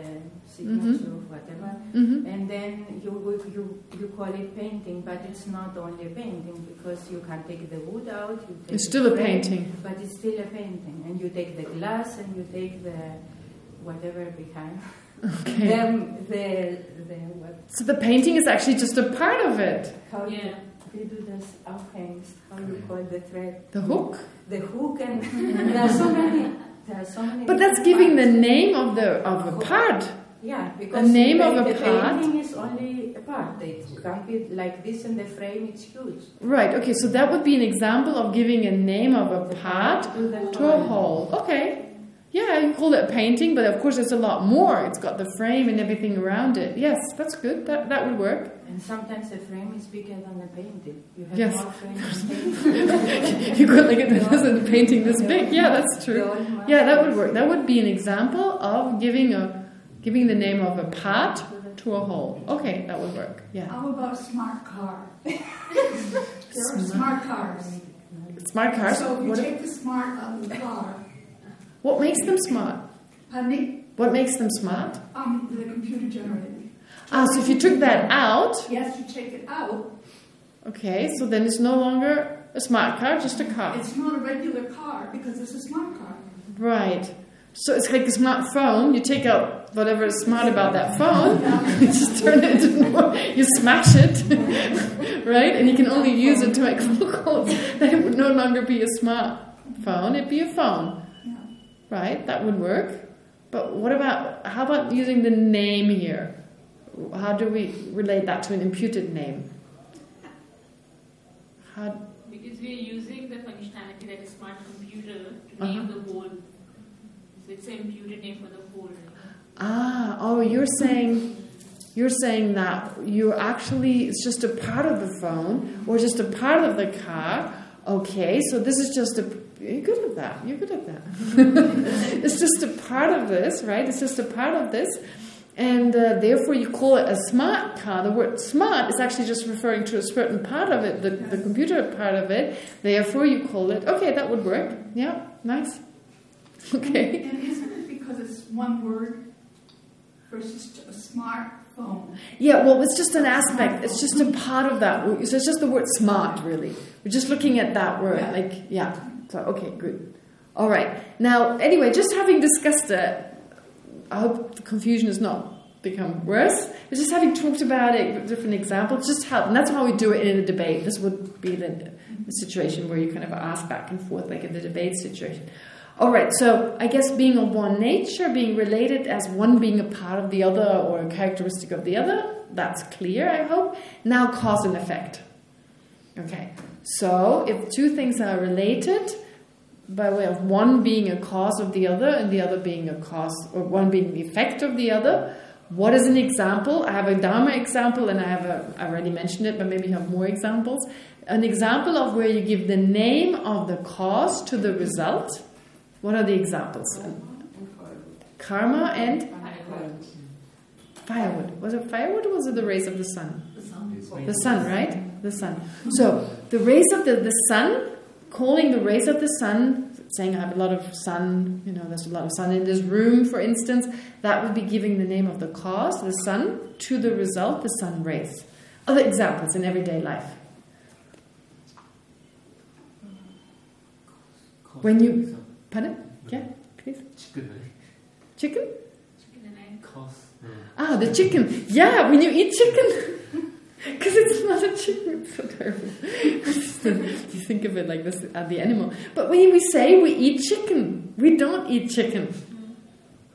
signature of whatever. Mm-hmm. And then you, you you call it painting, but it's not only a painting because you can take the wood out. You take It's the still a painting. but it's still a painting. And you take the glass and you take the whatever behind. Okay. Them the the what? So the painting is actually just a part of it. How Yeah. You do this aufhängst? How you call the thread? The hook. The hook and there are so many. There are so many. But that's giving the name of the of a part. Yeah, because name the, of a the part. painting is only a part. It can't be like this in the frame. It's huge. Right, okay, so that would be an example of giving a name of a part to to a whole. Okay. Yeah, you call it a painting, but of course there's a lot more. It's got the frame and everything around it. Yes, that's good. That that would work. And sometimes the frame is bigger than the painting. You have Yes. more frame you could look at this as a painting this big. Yeah, that's true. Yeah, that would work. That would be an example of giving a giving the name of a part to a whole. Okay, that would work. Yeah. How about smart car? there are smart cars. Smart cars. So if you What, take the smart out of the car, what makes them smart? honey, What makes them smart? um, the computer generated. Ah, so if you took that out, Yes, you take it out. okay, so then it's no longer a smart car, just a car. It's not a regular car because it's a smart car. Right. So it's like a smartphone. You take out whatever is smart about that phone, you just turn it into, you smash it, right? And you can only use it to make phone calls. Then it would no longer be a smartphone, it'd be a phone. Right? That would work. But what about, how about using the name here? How do we relate that to an imputed name? How, Because we are using the functionality that is smart computer to Uh-huh. name the whole. So it's an imputed name for the whole. Ah, oh, you're saying you're saying that you're actually it's just a part of the phone or just a part of the car. Okay, so this is just a you're good at that. You're good at that. it's just a part of this, right? It's just a part of this. And uh, therefore you call it a smart car. The word smart is actually just referring to a certain part of it, the, the computer part of it. Therefore you call it, okay, that would work. Yeah, nice. Okay. And isn't it because it's one word versus a smartphone? Yeah, well, it's just an aspect. It's just a part of that. So it's just the word smart, really. We're just looking at that word. Yeah. Like, yeah. So, okay, good. All right. Now, anyway, just having discussed it, I hope the confusion has not become worse. But just having talked about it, with different examples, just help. And that's how we do it in a debate. This would be the, the situation where you kind of ask back and forth, like in the debate situation. All right, so I guess being of one nature, being related as one being a part of the other or a characteristic of the other, that's clear, I hope. Now cause and effect. Okay, so if two things are related, by way of one being a cause of the other and the other being a cause, or one being the effect of the other, what is an example? I have a Dharma example and I have a, I already mentioned it, but maybe you have more examples. An example of where you give the name of the cause to the result. What are the examples? Karma and firewood. Was it firewood or was it the rays of the sun? The sun. The sun, right? The sun. So the rays of the, the sun, calling the rays of the sun, saying I have a lot of sun, you know, there's a lot of sun in this room, for instance, that would be giving the name of the cause, the sun, to the result, the sun rays. Other examples in everyday life. When you- Pardon? Yeah, please. Chicken. Chicken? Chicken and egg. Cost. Ah, the chicken. Yeah, when you eat chicken. Because it's not a chicken. It's so terrible. you think of it like this, uh, the animal. But when we say we eat chicken, we don't eat chicken.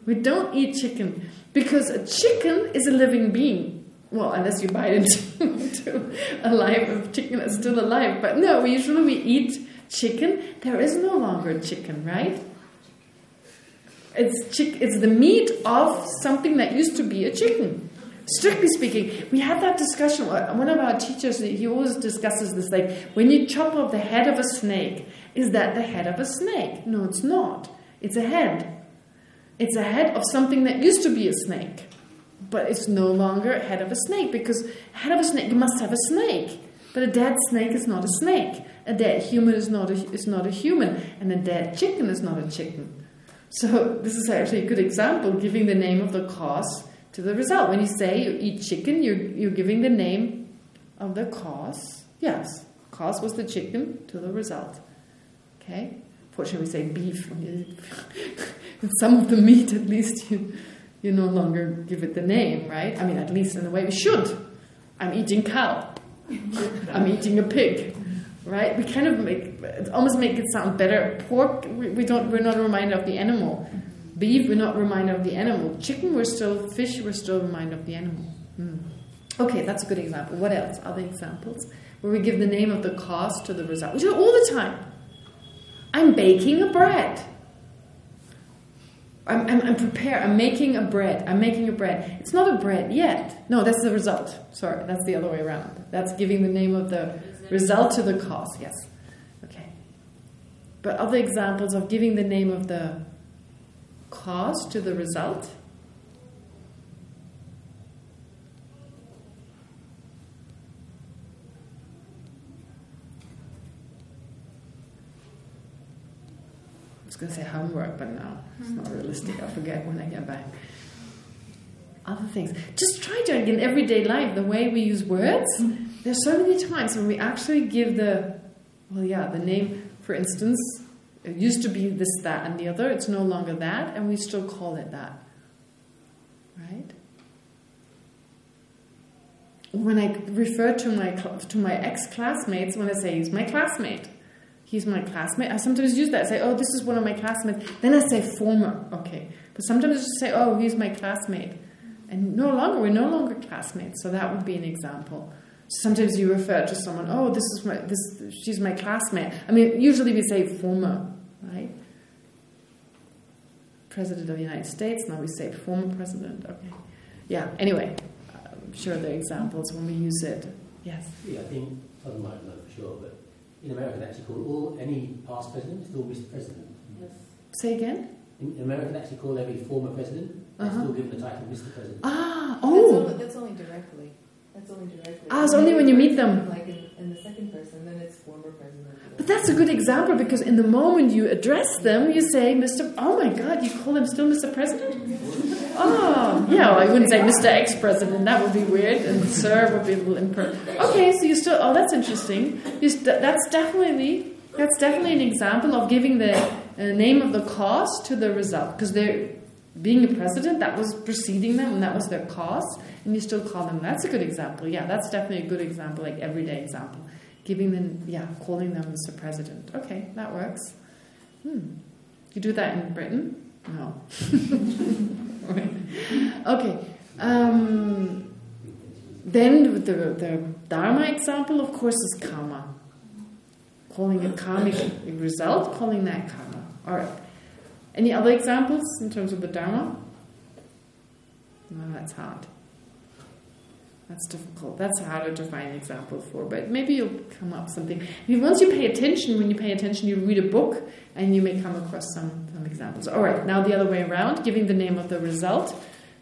We don't eat chicken because a chicken is a living being. Well, unless you bite into, a live chicken that's still alive. But no, usually we eat chicken. There is no longer chicken, right? It's chick. It's the meat of something that used to be a chicken. Strictly speaking, we had that discussion. Uh, one of our teachers, he always discusses this, like, when you chop off the head of a snake, is that the head of a snake? No, it's not. It's a head. It's a head of something that used to be a snake. But it's no longer a head of a snake, because head of a snake, you must have a snake. But a dead snake is not a snake. A dead human is not a, is not a human. And a dead chicken is not a chicken. So this is actually a good example, giving the name of the cause to the result. When you say you eat chicken, you're, you're giving the name of the cause. Yes, cause was the chicken to the result. Okay? Fortunately, we say beef. Some of the meat, at least, you, you no longer give it the name, right? I mean, at least in the way we should. I'm eating cow. I'm eating a pig. Right? We kind of make, almost make it sound better. Pork, we, we don't, we're not reminded of the animal. Beef, we're not reminded of the animal. Chicken, we're still, fish, we're still reminded of the animal. Mm. Okay, that's a good example. What else? Other examples? Where we give the name of the cause to the result. We do it all the time. I'm baking a bread. I'm, I'm, I'm prepared. I'm making a bread. I'm making a bread. It's not a bread yet. No, that's the result. Sorry, that's the other way around. That's giving the name of the result to the cause. Yes. Okay. But other examples of giving the name of the cause to the result. I was going to say homework, but no, it's not hmm. realistic. I'll forget when I get back. Other things. Just try to, in everyday life, the way we use words, hmm. there's so many times when we actually give the, well, yeah, the name, for instance, it used to be this, that, and the other. It's no longer that, and we still call it that. Right? When I refer to my to my ex-classmates, when I say he's my classmate, he's my classmate, I sometimes use that. I say, oh, this is one of my classmates. Then I say former, okay. But sometimes I just say, oh, he's my classmate. And no longer, we're no longer classmates. So that would be an example. Sometimes you refer to someone, oh, this is my, this, she's my classmate. I mean, usually we say former, right? President of the United States, now we say former president, okay. Yeah, anyway, I'm sure there are examples when we use it. Yes? Yeah, I think, I might know for sure, but in America they actually call all, any past president still Mr. President. Yes. Say again? In America they actually call every former president, they Uh-huh. still give them the title Mr. President. Ah, That's oh! only, that's only directly. That's only directly. Ah, it's only when you meet them. Like in, in the second person, then it's former president. But that's a good example because in the moment you address them, you say, Mr. Oh my God, you call him still Mr. President? Oh, yeah, well, I wouldn't say Mr. Ex-President. That would be weird, and Sir would be a little imperfect. Okay, so you still. Oh, that's interesting. You st that's definitely that's definitely an example of giving the uh, name of the cause to the result because they're being a president. That was preceding them, and that was their cause, and you still call them. That's a good example. Yeah, that's definitely a good example, like everyday example giving them, yeah, calling them Mr. President. Okay, that works. Hmm. You do that in Britain? No. okay. Um, then the, the Dharma example, of course, is karma. Calling a karmic result, calling that karma. All right. Any other examples in terms of the Dharma? No, that's hard. That's difficult. That's harder to find examples for, but maybe you'll come up with something. I mean, once you pay attention, when you pay attention, you read a book and you may come across some, some examples. All right, now the other way around, giving the name of the result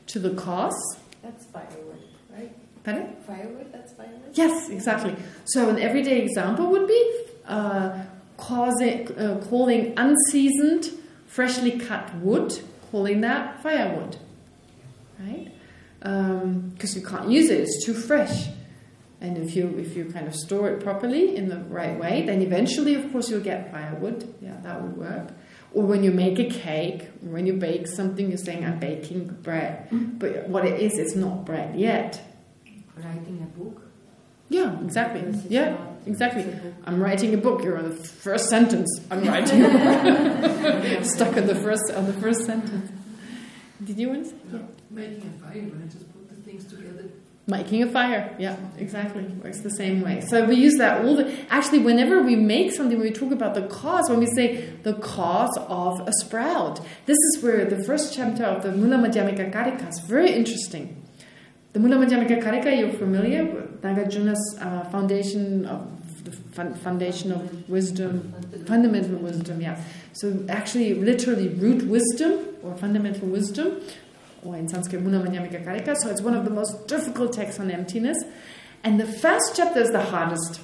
to the cause. That's firewood, right? Pardon? Firewood, that's firewood? Yes, exactly. So an everyday example would be uh, causing, uh, calling unseasoned, freshly cut wood, calling that firewood, right? Um, because you can't use it; it's too fresh. And if you if you kind of store it properly in the right way, then eventually, of course, you'll get firewood. Yeah, that would work. Or when you make a cake, when you bake something, you're saying, "I'm baking bread," mm-hmm. but what it is, it's not bread yet. Writing a book. Yeah, exactly. Yeah, exactly. it's a book. I'm writing a book. You're on the first sentence. I'm writing a book. Stuck on the first on the first sentence. Did you want to say? Yeah. Making a fire, when I just put the things together. Making a fire, yeah, exactly. Works the same way. So we use that all the... Actually, whenever we make something, when we talk about the cause, when we say the cause of a sprout, this is where the first chapter of the Mula Madhyamika Karika is very interesting. The Mula Madhyamika Karika, you're familiar with Nagarjuna's uh, foundation of the foundation of wisdom, fundamental wisdom, yeah. So actually, literally, root wisdom or fundamental wisdom, or in Sanskrit, Mula Madhyamika Karika. So it's one of the most difficult texts on emptiness. And the first chapter is the hardest.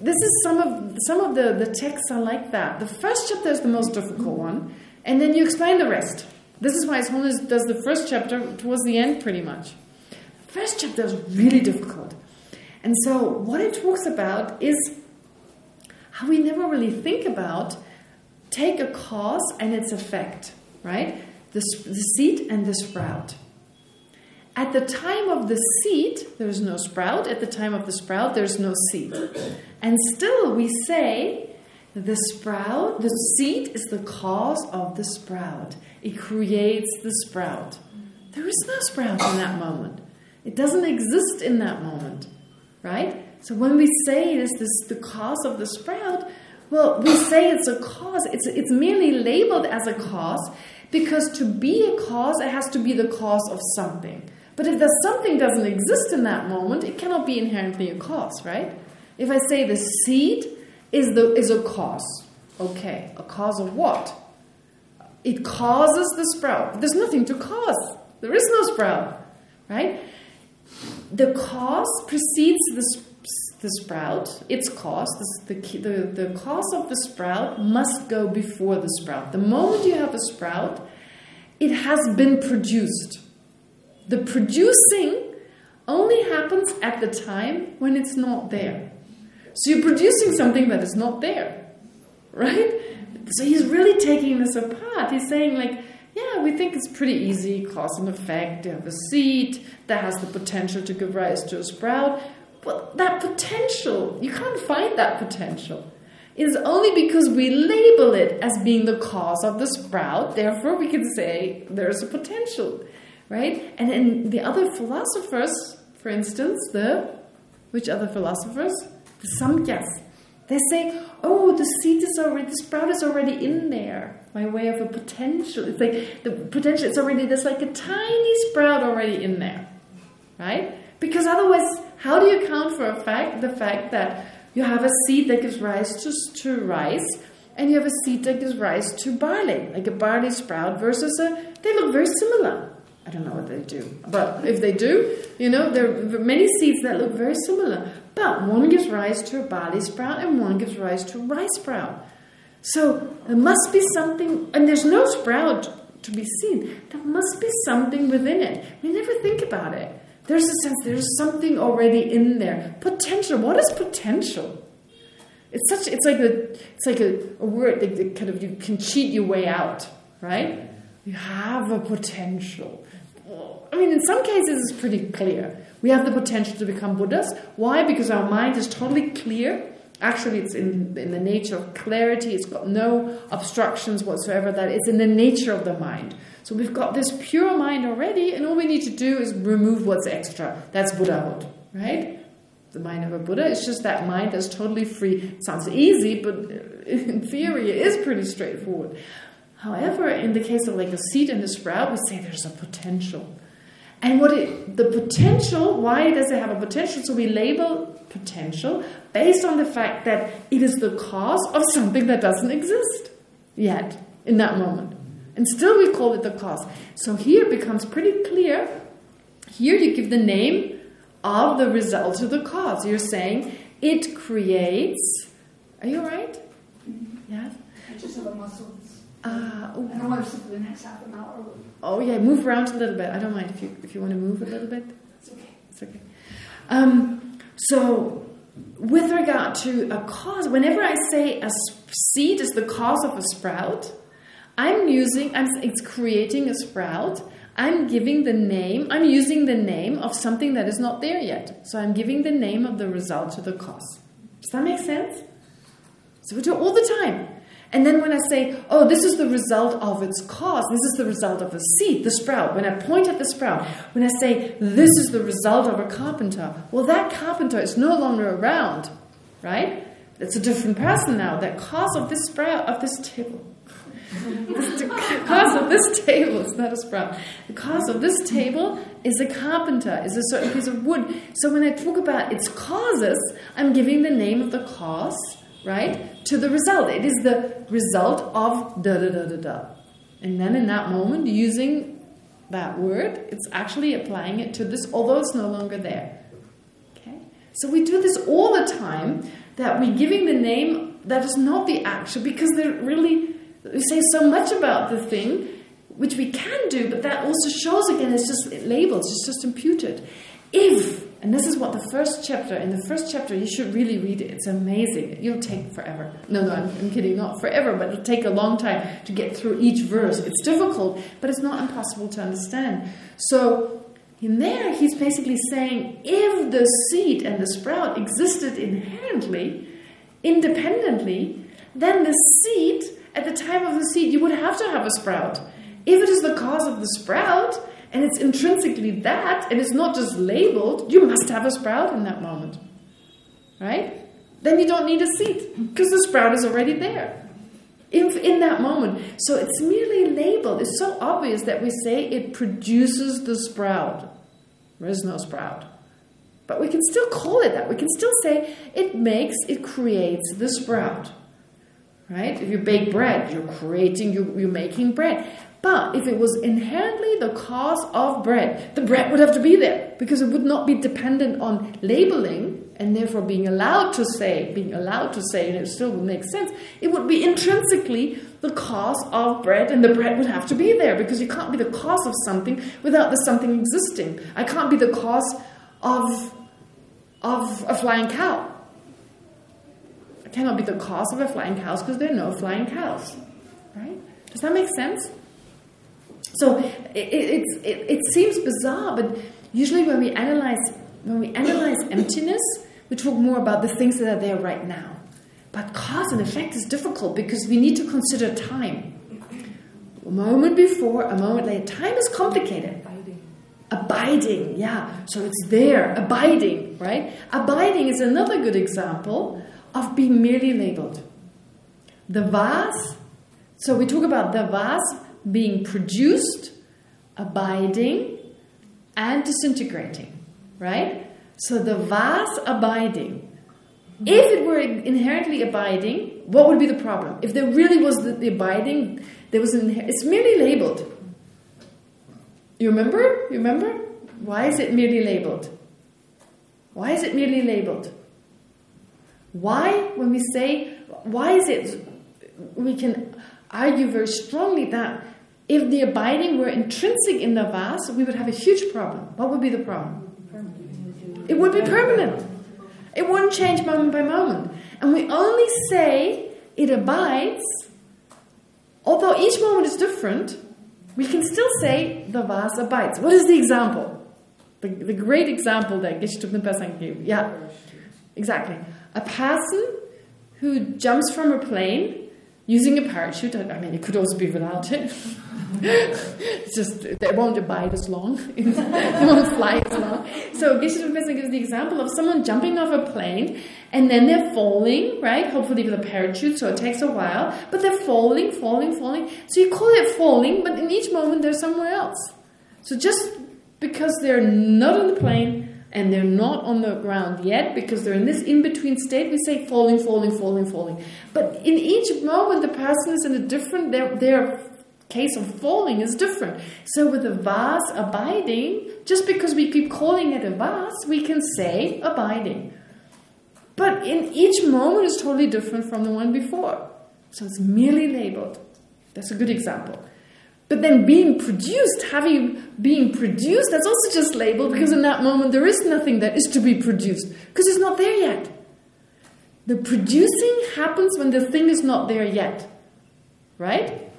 This is some of some of the, the texts are like that. The first chapter is the most difficult one, and then you explain the rest. This is why His does the first chapter towards the end, pretty much. First chapter is really difficult. And so what it talks about is how we never really think about take a cause and its effect, right? The, the seed and the sprout. At the time of the seed, there's no sprout. At the time of the sprout, there's no seed. And still we say the sprout, the seed is the cause of the sprout. It creates the sprout. There is no sprout in that moment. It doesn't exist in that moment, right? So when we say it is this the cause of the sprout, well, we say it's a cause. It's it's merely labeled as a cause because to be a cause, it has to be the cause of something. But if the something doesn't exist in that moment, it cannot be inherently a cause, right? If I say the seed is the is a cause, okay, a cause of what? It causes the sprout. There's nothing to cause. There is no sprout, right? The cause precedes the, the sprout. Its cause, the, the, the cause of the sprout must go before the sprout. The moment you have a sprout, it has been produced. The producing only happens at the time when it's not there. So you're producing something that is not there, right? So he's really taking this apart. He's saying like, yeah, we think it's pretty easy, cause and effect. You have a seed that has the potential to give rise to a sprout. But that potential, you can't find that potential. It is only because we label it as being the cause of the sprout, therefore we can say there's a potential, right? And then the other philosophers, for instance, the, which other philosophers? The Samkhyas. They say, oh, the seed is already, the sprout is already in there by way of a potential. It's like the potential, it's already, there's like a tiny sprout already in there, right? Because otherwise, how do you account for a fact, the fact that you have a seed that gives rise to, to rice and you have a seed that gives rise to barley, like a barley sprout versus a, they look very similar. I don't know what they do. But if they do, you know, there are many seeds that look very similar. But one gives rise to a barley sprout and one gives rise to a rice sprout. So there must be something, and there's no sprout to be seen. There must be something within it. We never think about it. There's a sense there's something already in there. Potential. What is potential? It's such. It's like a. It's like a, a word that, that kind of you can cheat your way out, right? You have a potential. I mean, in some cases, it's pretty clear. We have the potential to become Buddhas. Why? Because our mind is totally clear. Actually, it's in, in the nature of clarity. It's got no obstructions whatsoever. That it's in the nature of the mind. So we've got this pure mind already, and all we need to do is remove what's extra. That's Buddhahood, right? The mind of a Buddha It's just that mind that's totally free. It sounds easy, but in theory, it is pretty straightforward. However, in the case of like a seed and a sprout, we say there's a potential. And what it, the potential, why does it have a potential? So we label potential based on the fact that it is the cause of something that doesn't exist yet in that moment. And still we call it the cause. So here it becomes pretty clear. Here you give the name of the result to the cause. You're saying it creates... Are you all right? Mm-hmm. Yes? I just have a muscle. Uh, oh. I don't want to sit for the next half an hour. Oh yeah, move around a little bit. I don't mind if you if you want to move a little bit. It's okay. It's okay. Um, so, with regard to a cause, whenever I say a seed is the cause of a sprout, I'm using I'm it's creating a sprout. I'm giving the name. I'm using the name of something that is not there yet. So I'm giving the name of the result to the cause. Does that make sense? So we do it all the time. And then when I say, oh, this is the result of its cause, this is the result of a seed, the sprout. When I point at the sprout, when I say, this is the result of a carpenter, well, that carpenter is no longer around, right? It's a different person now. That cause of this sprout, of this table, the cause of this table is not a sprout. The cause of this table is a carpenter, is a certain piece of wood. So when I talk about its causes, I'm giving the name of the cause, right, to the result. It is the result of da da da da da. And then in that moment, using that word, it's actually applying it to this, although it's no longer there. Okay? So we do this all the time, that we're giving the name that is not the action, because they're really we say so much about the thing, which we can do, but that also shows again, it's just labels, it's just imputed. If, and this is what the first chapter, in the first chapter, you should really read it. It's amazing. It'll take forever. No, no, I'm, I'm kidding, not forever, but it'll take a long time to get through each verse. It's difficult, but it's not impossible to understand. So, in there, he's basically saying, if the seed and the sprout existed inherently, independently, then the seed at the time of the seed, you would have to have a sprout. If it is the cause of the sprout, and it's intrinsically that, and it's not just labeled, you must have a sprout in that moment. Right? Then you don't need a seed, because the sprout is already there. In, in that moment. So it's merely labeled. It's so obvious that we say it produces the sprout. There is no sprout. But we can still call it that. We can still say it makes, it creates the sprout right? If you bake bread, you're creating, you're, you're making bread. But if it was inherently the cause of bread, the bread would have to be there because it would not be dependent on labeling and therefore being allowed to say, being allowed to say, and it still would make sense, it would be intrinsically the cause of bread and the bread would have to be there because you can't be the cause of something without the something existing. I can't be the cause of, of a flying cow I cannot be the cause of a flying cow because there are no flying cows. Right? Does that make sense? So it, it, it, it seems bizarre, but usually when we analyze when we analyze emptiness, we talk more about the things that are there right now. But cause and effect is difficult because we need to consider time. A moment before, a moment later. Time is complicated. Abiding. Abiding, yeah. So it's there, abiding, right? Abiding is another good example of being merely labeled. The vase, so we talk about the vase being produced, abiding, and disintegrating, right? So the vase abiding. If it were inherently abiding, what would be the problem? If there really was the, the abiding, there was an, it's merely labeled. You remember? You remember? Why is it merely labeled? Why is it merely labeled? Why, when we say, why is it, we can argue very strongly that if the abiding were intrinsic in the vase, we would have a huge problem. What would be the problem? It would be permanent. It wouldn't change moment by moment. And we only say it abides, although each moment is different, we can still say the vase abides. What is the example? The, the great example that Geshe Thupten gave. Yeah, exactly a person who jumps from a plane using a parachute. I mean, it could also be without it. it's just they won't abide as long. they won't fly as long. So Geshe Thupten gives the example of someone jumping off a plane and then they're falling, right? Hopefully with a parachute, so it takes a while. But they're falling, falling, falling. So you call it falling, but in each moment they're somewhere else. So just because they're not on the plane and they're not on the ground yet because they're in this in-between state, we say falling, falling, falling, falling. But in each moment, the person is in a different, their, their case of falling is different. So with a vase abiding, just because we keep calling it a vase, we can say abiding. But in each moment is totally different from the one before. So it's merely labeled. That's a good example. But then being produced, having being produced, that's also just labeled because in that moment there is nothing that is to be produced because it's not there yet. The producing happens when the thing is not there yet. Right?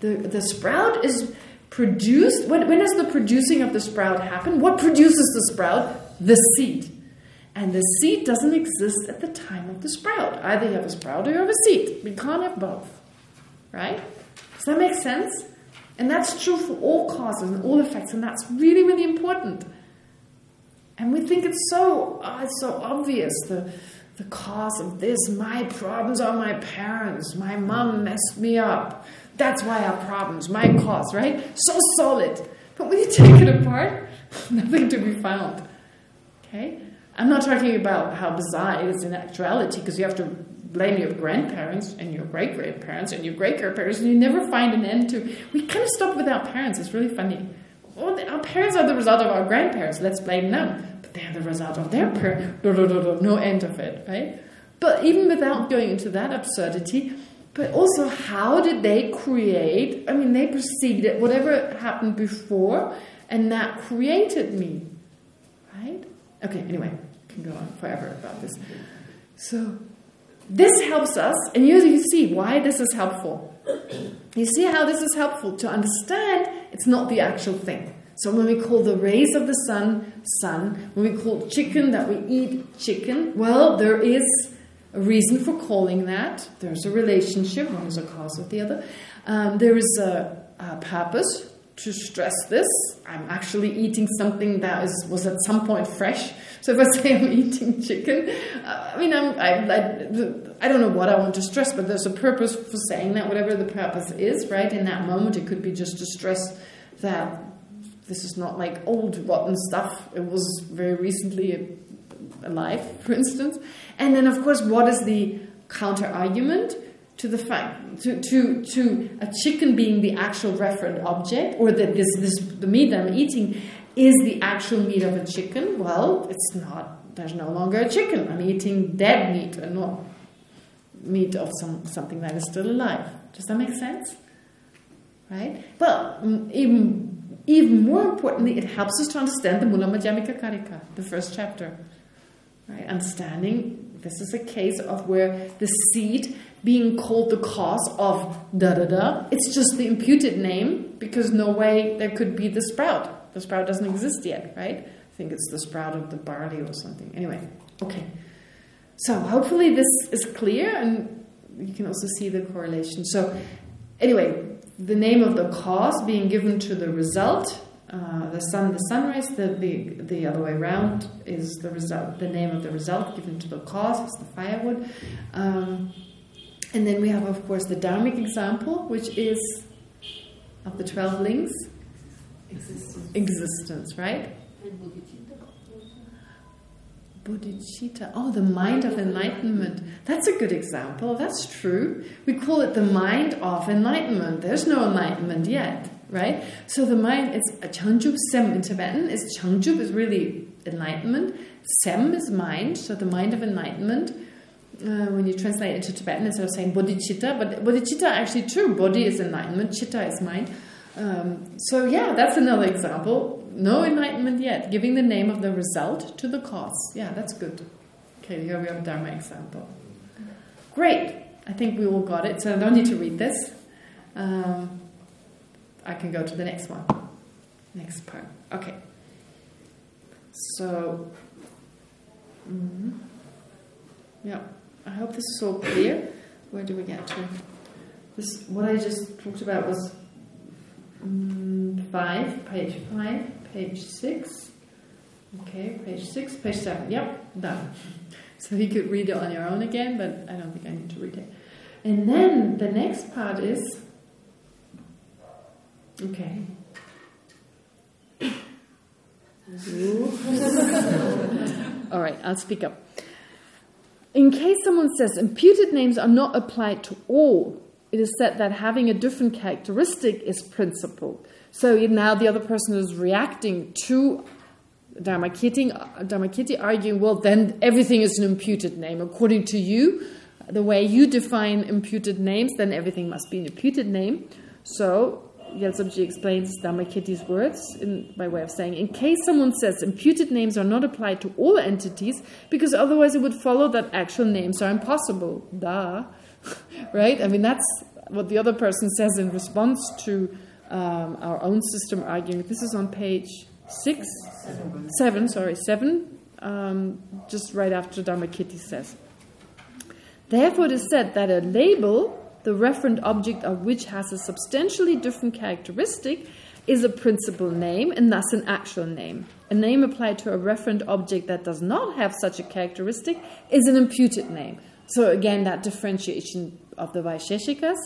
The, the sprout is produced. When, when does the producing of the sprout happen? What produces the sprout? The seed. And the seed doesn't exist at the time of the sprout. Either you have a sprout or you have a seed. We can't have both. right? Does that make sense? And that's true for all causes and all effects, and that's really, really important. And we think it's so, oh, it's so obvious, the, the cause of this. My problems are my parents. My mom messed me up. That's why have problems. My cause, right? So solid. But when you take it apart, nothing to be found. Okay? I'm not talking about how bizarre it is in actuality, because you have to blame your grandparents and your great grandparents and your great grandparents, and you never find an end to. We kind of stop with our parents. It's really funny. Well, our parents are the result of our grandparents. Let's blame them. But they're the result of their parents. No end of it, right? But even without going into that absurdity, but also how did they create? I mean, they perceived whatever happened before, and that created me, right? Okay. Anyway, can go on forever about this. So this helps us, and you, you see why this is helpful. You see how this is helpful to understand it's not the actual thing. So when we call the rays of the sun, sun, when we call chicken that we eat chicken, well, there is a reason for calling that. There's a relationship, one is a cause of the other. Um, there is a, a purpose to stress this. I'm actually eating something that is was at some point fresh. So if I say I'm eating chicken, uh, I mean, I'm, I, I, I don't know what I want to stress, but there's a purpose for saying that, whatever the purpose is, right? In that moment, it could be just to stress that this is not like old rotten stuff. It was very recently alive, for instance. And then, of course, what is the counter argument? To the fact to to to a chicken being the actual referent object or that this this the meat that I'm eating is the actual meat of a chicken well it's not there's no longer a chicken. I'm eating dead meat and not meat of some something that is still alive. Does that make sense? Right? Well even even more importantly it helps us to understand the Mula Madhyamika Karika the first chapter. Right? Understanding this is a case of where the seed being called the cause of da da da. It's just the imputed name because no way there could be the sprout. The sprout doesn't exist yet, right? I think it's the sprout of the barley or something. Anyway, okay. So hopefully this is clear and you can also see the correlation. So anyway, the name of the cause being given to the result, uh, the sun, the sunrise, the, the the other way around is the result. The name of the result given to the cause is the firewood. Um, and then we have, of course, the Dharmic example, which is of the 12 links. Existence. Existence, right? Bodhicitta. Oh, the mind of enlightenment. That's a good example. That's true. We call it the mind of enlightenment. There's no enlightenment yet, right? So the mind is a Changjup Sem in Tibetan. Is Changjup is really enlightenment. Sem is mind, so the mind of enlightenment uh, when you translate it into Tibetan, instead of saying bodhicitta, but bodhicitta actually true. Bodhi is enlightenment, chitta is mind. Um, so yeah, that's another example. No enlightenment yet. Giving the name of the result to the cause. Yeah, that's good. Okay, here we have a Dharma example. Great. I think we all got it, so I don't need to read this. Um, I can go to the next one. Next part. Okay. So, mm -hmm. yeah. I hope this is all clear. Where do we get to? This what I just talked about was um, five, page five, page six. Okay, page six, page seven. Yep, done. So you could read it on your own again, but I don't think I need to read it. And then the next part is okay. All right, I'll speak up. In case someone says imputed names are not applied to all, it is said that having a different characteristic is principle. So now the other person is reacting to Dharmakirti, arguing, well, then everything is an imputed name. According to you, the way you define imputed names, then everything must be an imputed name. So Gyaltsabji explains Dharmakirti's words in, by way of saying, in case someone says imputed names are not applied to all entities, because otherwise it would follow that actual names are impossible. Duh. right? I mean, that's what the other person says in response to um, our own system arguing. This is on page six, seven, seven sorry, seven, um, just right after Dharmakirti says. Therefore, it is said that a label the referent object of which has a substantially different characteristic, is a principal name and thus an actual name. A name applied to a referent object that does not have such a characteristic is an imputed name. So again, that differentiation of the Vaisheshikas,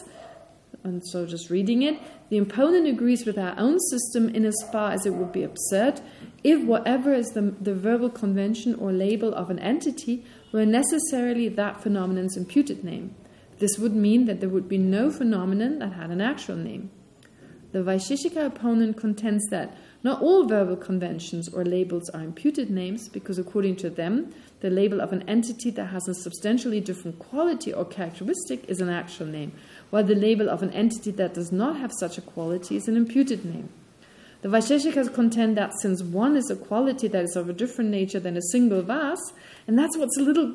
and so just reading it, the opponent agrees with our own system in as far as it would be absurd if whatever is the, the verbal convention or label of an entity were necessarily that phenomenon's imputed name. This would mean that there would be no phenomenon that had an actual name. The Vaisheshika opponent contends that not all verbal conventions or labels are imputed names because according to them, the label of an entity that has a substantially different quality or characteristic is an actual name, while the label of an entity that does not have such a quality is an imputed name. The Vaisheshikas contend that since one is a quality that is of a different nature than a single vase, and that's what's a little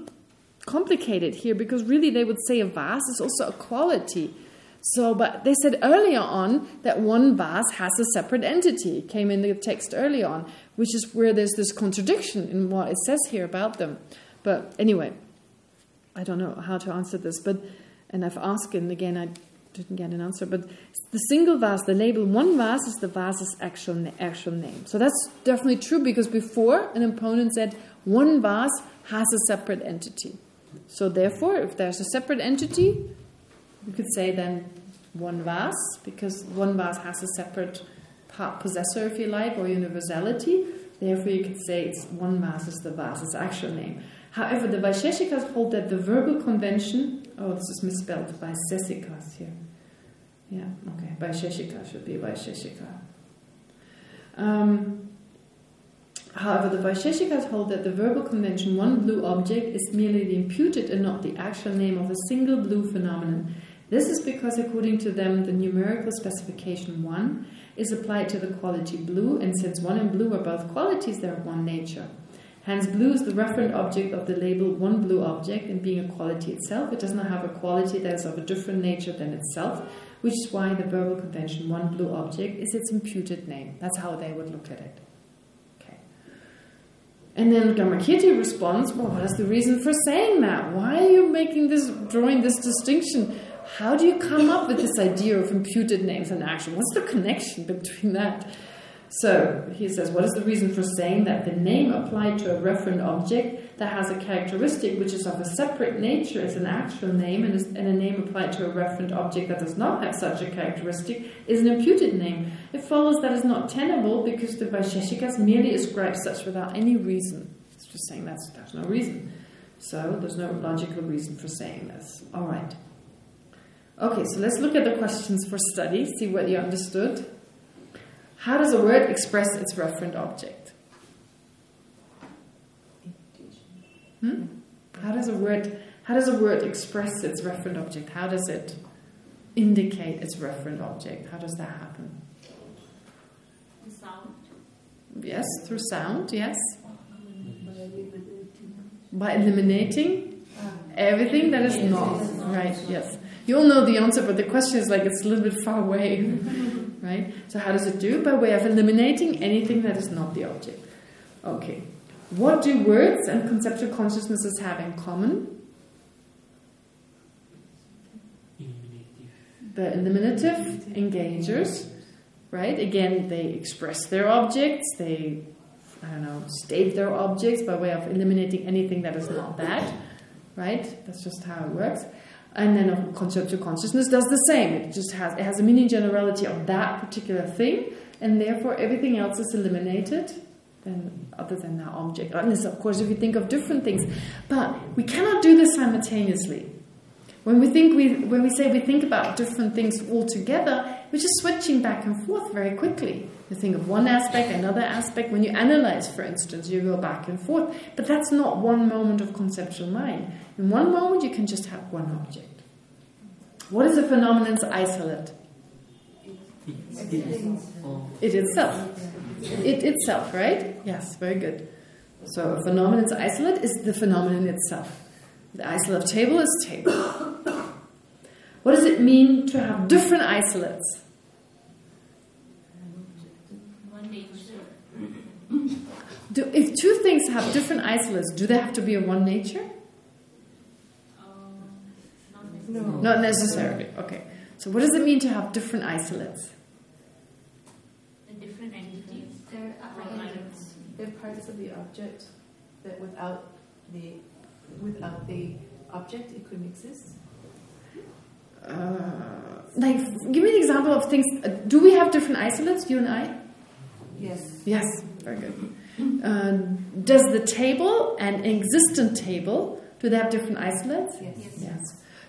complicated here, because really they would say a vase is also a quality. So, but they said earlier on that one vase has a separate entity. It came in the text earlier on, which is where there's this contradiction in what it says here about them. But anyway, I don't know how to answer this, but and I've asked, and again I didn't get an answer. But the single vase, the label one vase is the vase's actual actual name. So that's definitely true because before an opponent said one vase has a separate entity. So therefore, if there's a separate entity, we could say then one vase, because one vase has a separate part possessor, if you like, or universality. Therefore, you could say it's one vase is the vase's actual name. However, the Vaisheshikas hold that the verbal convention, oh, this is misspelled by Sesikas here. Yeah, okay, Vaisheshika should be Vaisheshika. Um, However, the Vaisheshikas hold that the verbal convention one blue object is merely the imputed and not the actual name of a single blue phenomenon. This is because, according to them, the numerical specification 1 is applied to the quality blue, and since 1 and blue are both qualities, they are one nature. Hence, blue is the referent object of the label one blue object, and being a quality itself, it does not have a quality that is of a different nature than itself, which is why the verbal convention one blue object is its imputed name. That's how they would look at it. And then Dharmakirti responds, well, what is the reason for saying that? Why are you making this, drawing this distinction? How do you come up with this idea of imputed names and action? What's the connection between that? So he says, what is the reason for saying that the name applied to a referent object that has a characteristic which is of a separate nature is an actual name, and, is, and a name applied to a referent object that does not have such a characteristic is an imputed name? It follows that is not tenable because the Vaisheshikas merely ascribe such without any reason. It's just saying that's, there's no reason. So there's no logical reason for saying this. All right. Okay, so let's look at the questions for study, see what you understood. How does a word express its referent object? Hmm? How does a word how does a word express its referent object? How does it indicate its referent object? How does that happen? Sound. Yes, through sound, yes. By eliminating everything that is not. Right, yes. You all know the answer, but the question is like it's a little bit far away. right? So how does it do? By way of eliminating anything that is not the object. Okay. What do words and conceptual consciousnesses have in common? The eliminative engagers, right? Again, they express their objects, they, I don't know, state their objects by way of eliminating anything that is not that, right? That's just how it works. And then a conceptual consciousness does the same. It just has it has a meaning generality of that particular thing, and therefore everything else is eliminated. Then, other than that object, unless of course if you think of different things, but we cannot do this simultaneously. When we think we when we say we think about different things all together, we're just switching back and forth very quickly. You think of one aspect, another aspect. When you analyze, for instance, you go back and forth. But that's not one moment of conceptual mind. In one moment, you can just have one object. What is a phenomenon's isolate? It itself. It itself, right? Yes, very good. So a phenomenon's isolate is the phenomenon itself. The isolate of table is table. What does it mean to have different isolates? Do, if two things have different isolates, do they have to be of one nature? Um, No. Not necessarily. Okay. So what does it mean to have different isolates? The different entities. They're apprehended. They're parts of the object that without the without the object it couldn't exist. Uh, like, give me an example of things. Uh, do we have different isolates, you and I? Yes. Yes. Very good. Uh, does the table and existent table, do they have different isolates? Yes. Yes.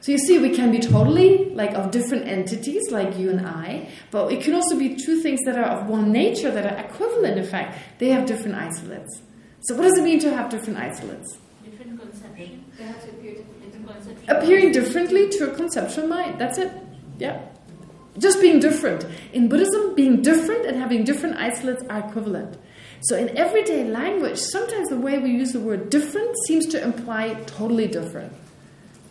So you see, we can be totally like of different entities, like you and I, but it can also be two things that are of one nature that are equivalent. In fact, they have different isolates. So what does it mean to have different isolates? Different conception. They have to appear differently. Different conception. Appearing differently to a conceptual mind. That's it. Yeah. Just being different. In Buddhism, being different and having different isolates are equivalent. So in everyday language, sometimes the way we use the word different seems to imply totally different.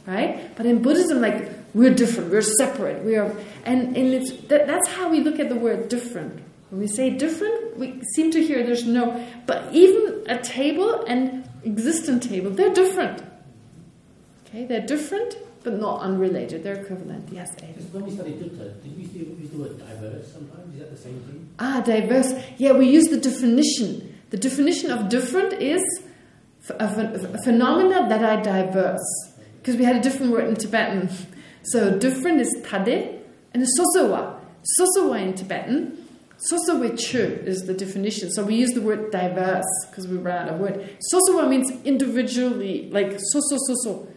Right? But in Buddhism, like, we're different, we're separate, we are... And, and that, that's how we look at the word different. When we say different, we seem to hear there's no... But even a table and existent table, they're different. Okay, they're different, but not unrelated. They're equivalent. Yes. Because when we studied Dutta, did we use the, use the word diverse sometimes? Is that the same thing? Ah, diverse. Yeah, we use the definition. The definition of different is a, ph- a phenomena that are diverse. Because we had a different word in Tibetan. So different is tade and sosowa. Sosowa in Tibetan. Sosowe chu is the definition. So we use the word diverse because we ran out of word. Sosowa means individually, like soso soso.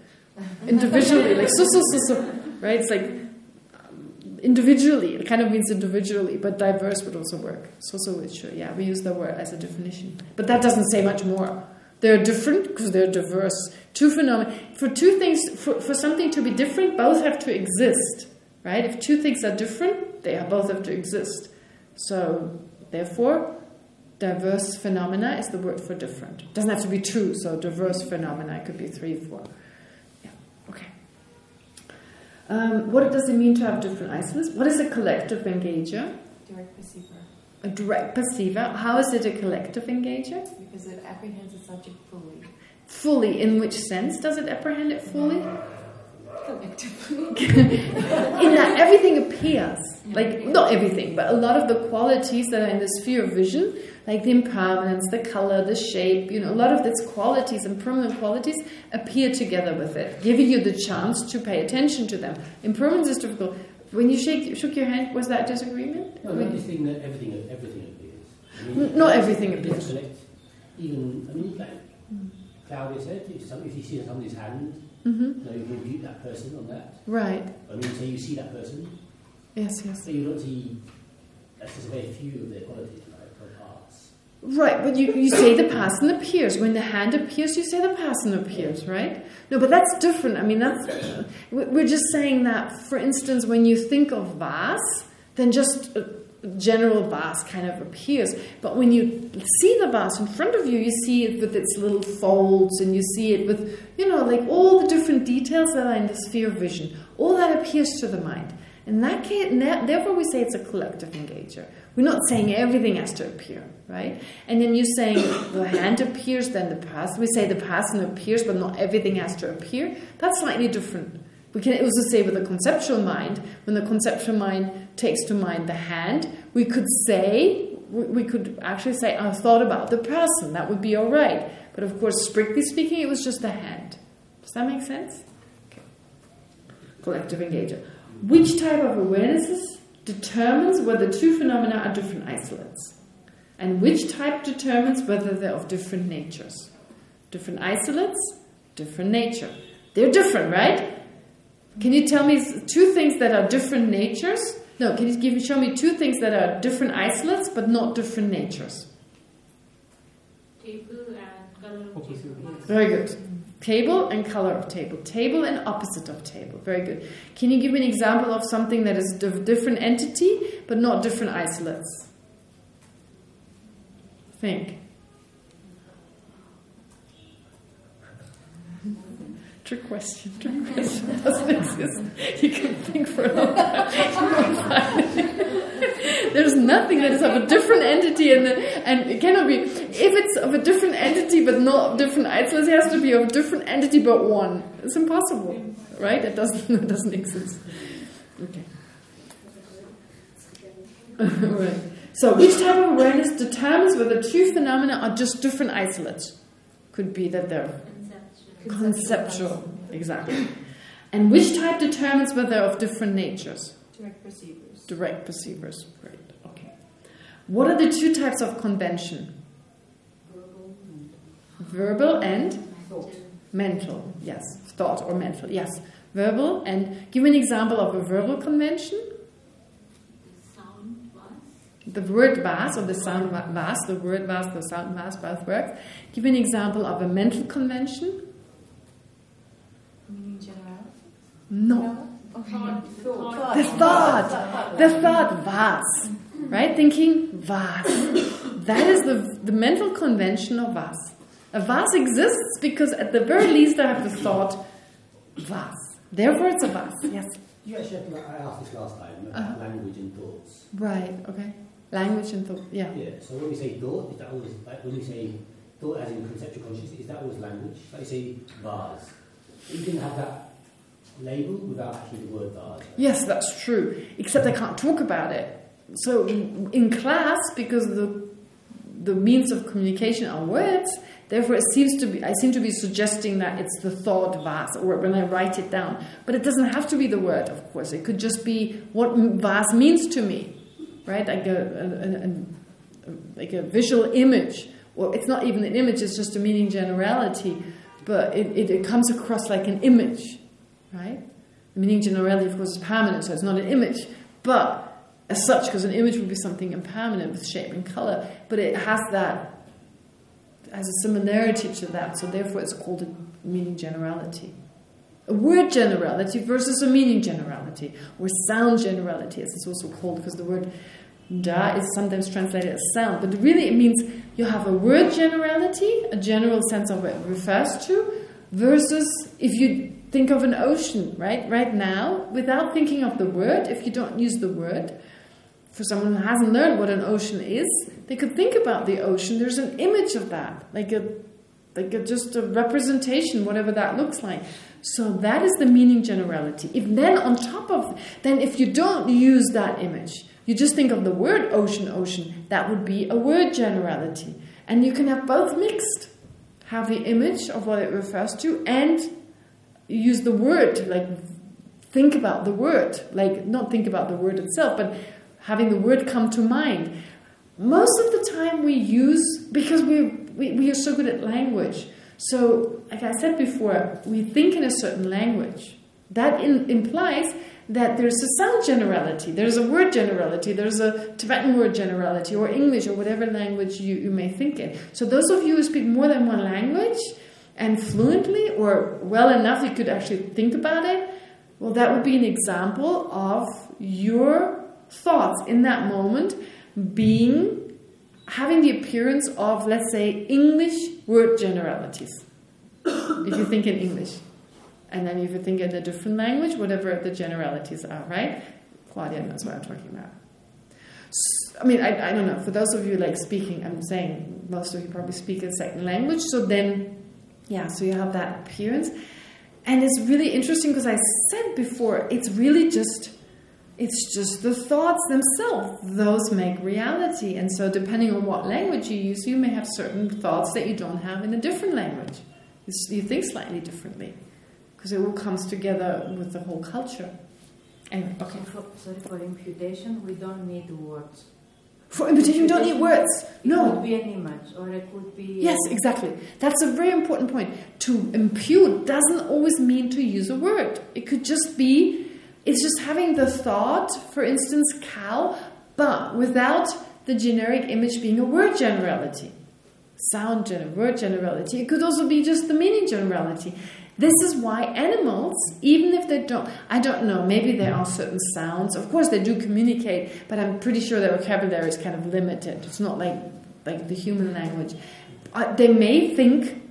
Individually, like so, so, so, so, Right? It's like um, individually. It kind of means individually, but diverse would also work. Sosowe chu. Yeah, we use the word as a definition. But that doesn't say much more. They're different because they're diverse. Two phenomena. For two things, for, for something to be different, both have to exist. Right? If two things are different, they both have to exist. So, therefore, diverse phenomena is the word for different. It Doesn't have to be two, so diverse phenomena could be three, four. Um, what does it mean to have different isolates? What is a collective engager? Direct perceiver. A direct perceiver. How is it a collective engager? Because it apprehends the subject fully. Fully. In which sense does it apprehend it fully? Collectively. in that everything appears. Like, not everything, but a lot of the qualities that are in the sphere of vision, like the impermanence, the color, the shape, you know, a lot of its qualities and permanent qualities appear together with it, giving you the chance to pay attention to them. Impermanence is difficult. When you shake, shook your hand, was that disagreement? No, not this thing that everything, everything appears. I mean, not everything appears. Even, I mean, like Claudia said, if, some, if you see somebody's hand, hmm you know, you can view that person on that. Right. I mean, say you see that person, Yes, yes. but you don't see, that's just a very few of their qualities, right, or parts. Right, but you, you say the person appears. When the hand appears, you say the person appears, right? No, but that's different. I mean, that's we- we're just saying that, for instance, when you think of vase, then just a general vase kind of appears. But when you see the vase in front of you, you see it with its little folds, and you see it with, you know, like all the different details that are in the sphere of vision. All that appears to the mind. In that case, therefore we say it's a collective engager. We're not saying everything has to appear, right? And then you're saying the hand appears, then the person. We say the person appears, but not everything has to appear. That's slightly different. We can also say with the conceptual mind, when the conceptual mind takes to mind the hand, we could say, we could actually say, I thought about the person. That would be all right. But of course, strictly speaking, it was just the hand. Does that make sense? Okay. Collective engager. Which type of awarenesses determines whether two phenomena are different isolates? And which type determines whether they're of different natures? Different isolates, different nature. They're different, right? Can you tell me two things that are different natures? No, can you give me, show me two things that are different isolates but not different natures? Table and color. Very good. Table and color of table. Table and opposite of table. Very good. Can you give me an example of something that is a different entity but not different isolates? Think. Trick question. Trick question doesn't exist. You can think for a long time. There's nothing that is of a different entity, and and it cannot be. If it's of a different entity but not different isolates, it has to be of a different entity but one. It's impossible, right? It doesn't it doesn't exist. Okay. right. So, which type of awareness determines whether two phenomena are just different isolates? Could be that they're Conceptual. exactly. And which type determines whether they're of different natures? Direct perceivers. Direct perceivers. Great. Okay. What are the two types of convention? Verbal and Thought. mental. Yes. Thought or mental. Yes. Verbal and give me an example of a verbal convention. The sound was The word vas or the sound vas, the word vas, the sound vas, both works. Give me an example of a mental convention. Meaning general. No. Okay. the Thought. The thought. was. Right? Thinking was. That is the, the mental convention of vas. A was exists because at the very least I have the thought was. Therefore it's a was, Yes. You actually, have to- I asked this last time about Uh-huh. language and thoughts. Right. Okay. Language and thought. Yeah. Yeah, so when we say thought, is that always, like when you say thought as in conceptual consciousness, is that always language? Like you say vase. You can have that label without actually the word. Yes, that's true. Except I can't talk about it. So in class, because the the means of communication are words, therefore it seems to be I seem to be suggesting that it's the thought vase, or when I write it down. But it doesn't have to be the word, of course. It could just be what vase means to me, right? Like a, a, a, a like a visual image. Well, it's not even an image; it's just a meaning generality. But it, it, it comes across like an image, right? The meaning generality, of course, is permanent, so it's not an image. But as such, because an image would be something impermanent with shape and color, but it has that, has a similarity to that, so therefore it's called a meaning generality. A word generality versus a meaning generality, or sound generality, as it's also called, because the word da is sometimes translated as sound, but really it means you have a word generality, a general sense of what it refers to, versus if you think of an ocean, right? Right now, without thinking of the word, if you don't use the word, for someone who hasn't learned what an ocean is, they could think about the ocean. There's an image of that, like a, like a, just a representation, whatever that looks like. So that is the meaning generality. If then on top of, then if you don't use that image, you just think of the word ocean, ocean, that would be a word generality. And you can have both mixed. Have the image of what it refers to and use the word, like think about the word, like not think about the word itself, but having the word come to mind. Most of the time we use, because we, we, we are so good at language, so like I said before, we think in a certain language. That in, implies that there's a sound generality, there's a word generality, there's a Tibetan word generality, or English, or whatever language you, you may think in. So those of you who speak more than one language, and fluently, or well enough you could actually think about it, well that would be an example of your thoughts in that moment being having the appearance of, let's say, English word generalities. if you think in English. And then if you think in a different language, whatever the generalities are, right? Claudia knows what I'm talking about. I mean, I, I don't know. For those of you like speaking, I'm saying most of you probably speak a second language. So then, yeah, so you have that appearance. And it's really interesting because I said before, it's really just it's just the thoughts themselves. Those make reality. And so depending on what language you use, you may have certain thoughts that you don't have in a different language. You, you think slightly differently. Because it all comes together with the whole culture. Anyway, okay. For, sorry, for imputation, we don't need words. For imputation, you don't need words. No. It could be an image, or it could be... Yes, exactly. That's a very important point. To impute doesn't always mean to use a word. It could just be, it's just having the thought, for instance, cow, but without the generic image being a word generality. Sound gener word generality. It could also be just the meaning generality. This is why animals, even if they don't, I don't know, maybe there are certain sounds. Of course, they do communicate, but I'm pretty sure their vocabulary is kind of limited. It's not like like the human language. Uh, they may think,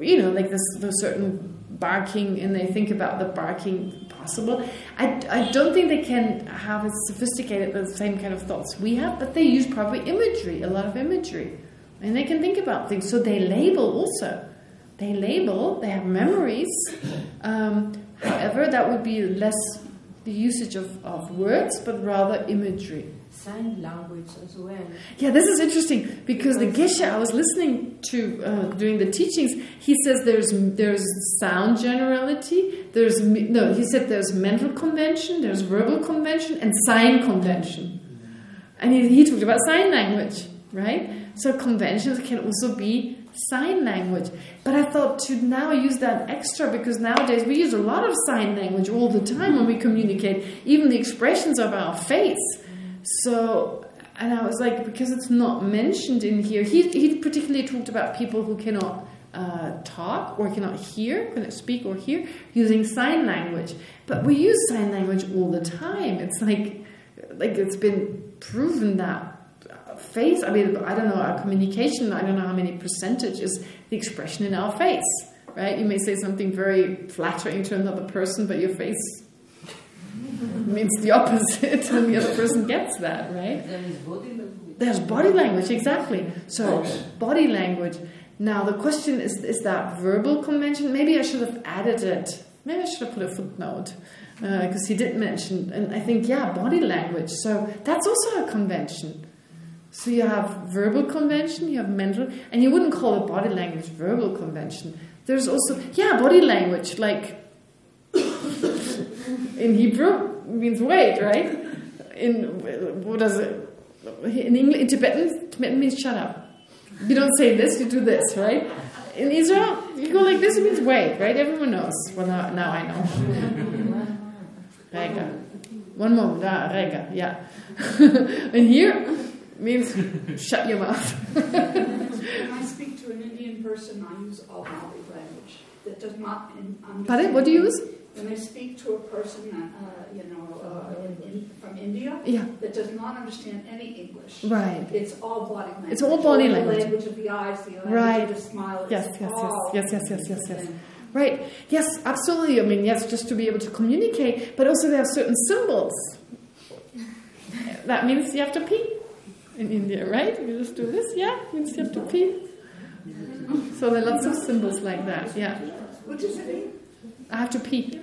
you know, like this, the certain barking and they think about the barking possible. I, I don't think they can have as sophisticated the same kind of thoughts we have, but they use probably imagery, a lot of imagery. And they can think about things. So they label also. They label, they have memories. Um, however, that would be less the usage of, of words, but rather imagery. Sign language as well. Yeah, this is interesting because the Geshe I was listening to uh, during the teachings, he says there's there's sound generality, there's no, he said there's mental convention, there's verbal convention, and sign convention. And he, he talked about sign language, right? So conventions can also be sign language. But I thought to now use that extra because nowadays we use a lot of sign language all the time when we communicate, even the expressions of our face. So, and I was like, because it's not mentioned in here, he, he particularly talked about people who cannot uh, talk or cannot hear, cannot speak or hear, using sign language. But we use sign language all the time. It's like, like it's been proven that face, I mean, I don't know, our communication, I don't know how many percentage is the expression in our face, right? You may say something very flattering to another person, but your face means the opposite, and the other person gets that, right? There's body language, exactly. So, body language. Now, the question is, is that verbal convention? Maybe I should have added it. Maybe I should have put a footnote. Because uh, he did mention, and I think, yeah, body language. So, that's also a convention. So you have verbal convention, you have mental, and you wouldn't call it body language verbal convention. There's also, yeah, body language, like in Hebrew means wait, right? In what does it? In English, in Tibetan, Tibetan means shut up. You don't say this, you do this, right? In Israel, you go like this, it means wait, right? Everyone knows. Well, now, now I know. Rega. One moment, ah, rega, yeah. and here, means shut your mouth. when I speak to an Indian person, I use all body language that does not understand. Pardon? What do you use? When I speak to a person, uh, you know, uh, in, in, from India, yeah. that does not understand any English, right? It's all body language. It's all body all language. The language of the eyes, the language right. of the smile. Yes, yes, yes, yes, yes, yes, yes, yes. Right. Yes, absolutely. I mean, yes, just to be able to communicate, but also there are certain symbols. that means you have to pee in India, right? You just do this, yeah, you have to pee. So there are lots of symbols like that, yeah. What does it mean? I have to pee.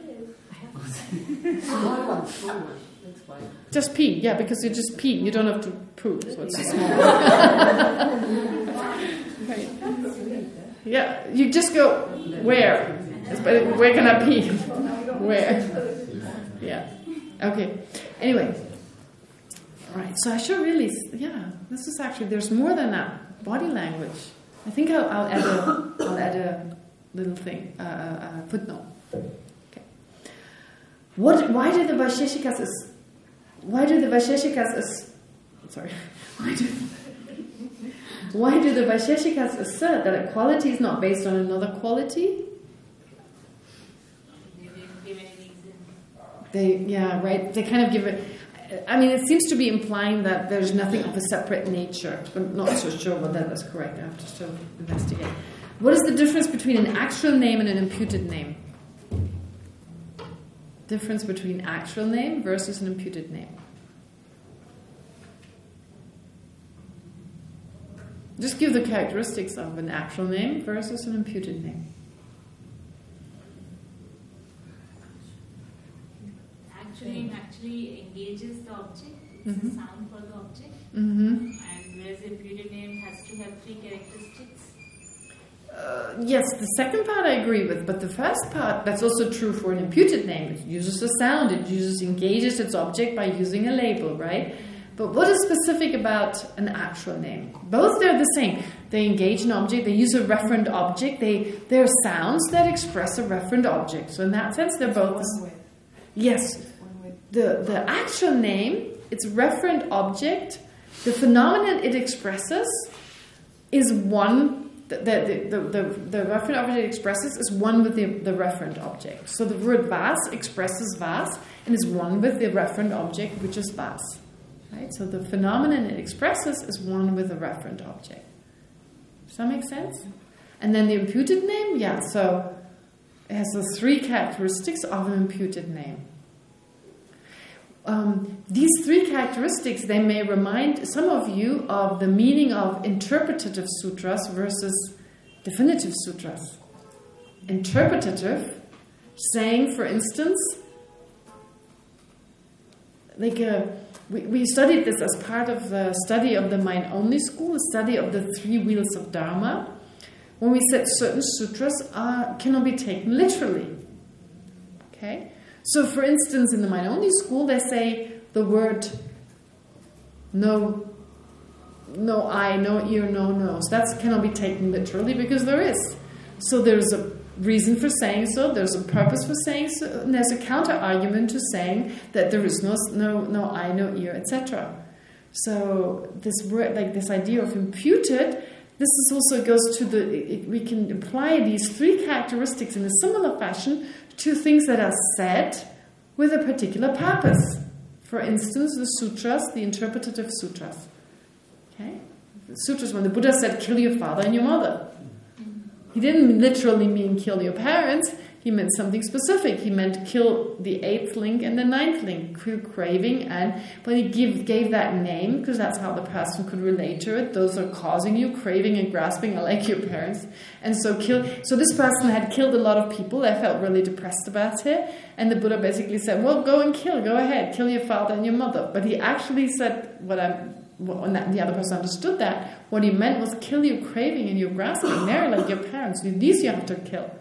just pee, yeah, because you just pee. You don't have to poo, so it's a small right. Yeah, you just go, where? Where can I pee? Where? Yeah. Okay. Anyway. Right, so I should really, yeah, this is actually, there's more than that. Body language. I think I'll, I'll add a, I'll add a little thing, uh, a footnote. Okay. What, why do the Vaisheshikas, why do the Vaisheshikas, sorry, why do, why do the Vaisheshikas assert that a quality is not based on another quality? They, yeah, right. They kind of give it. I mean, it seems to be implying that there's nothing of a separate nature. I'm not so sure whether that's correct. I have to still investigate. What is the difference between an actual name and an imputed name? Difference between actual name versus an imputed name. Just give the characteristics of an actual name versus an imputed name. Actual name actually engages the object. It's Mhm. a sound for the object. Mm-hmm. And whereas the imputed name has to have three characteristics. Uh, yes, the second part I agree with, but the first part, that's also true for an imputed name. It uses a sound, it uses engages its object by using a label, right? But what is specific about an actual name? Both they're the same. They engage an object, they use a referent object, they they're sounds that express a referent object. So in that sense, they're both the s- Yes. The the actual name, its referent object, the phenomenon it expresses is one the, the, the, the, referent object it expresses is one with the, the referent object. So the word vas expresses vas and is one with the referent object, which is vas. Right? So the phenomenon it expresses is one with the referent object. Does that make sense? And then the imputed name, yeah, so it has the three characteristics of an imputed name. Um, these three characteristics, they may remind some of you of the meaning of interpretative sutras versus definitive sutras. Interpretative, saying, for instance, like uh, we, we studied this as part of the study of the mind-only school, the study of the three wheels of Dharma, when we said certain sutras are, cannot be taken literally. Okay? So, for instance, in the mind-only school, they say the word no, no eye, no ear, no nose. That cannot be taken literally because there is. So there's a reason for saying so, there's a purpose for saying so, and there's a counter-argument to saying that there is no, no, no eye, no ear, etc. So this word, like this idea of imputed, this is also goes to the, it, we can apply these three characteristics in a similar fashion to things that are said with a particular purpose. For instance, the sutras, the interpretative sutras. Okay? The sutras, when the Buddha said, kill your father and your mother. He didn't literally mean kill your parents. He meant something specific. He meant kill the eighth link and the ninth link, craving, and but he give, gave that name because that's how the person could relate to it. Those are causing you craving and grasping, like your parents, and so kill. So this person had killed a lot of people. They felt really depressed about it, and the Buddha basically said, "Well, go and kill. Go ahead, kill your father and your mother." But he actually said, "What I'm." When the other person understood that, what he meant was kill your craving and your grasping. They're like your parents. These you have to kill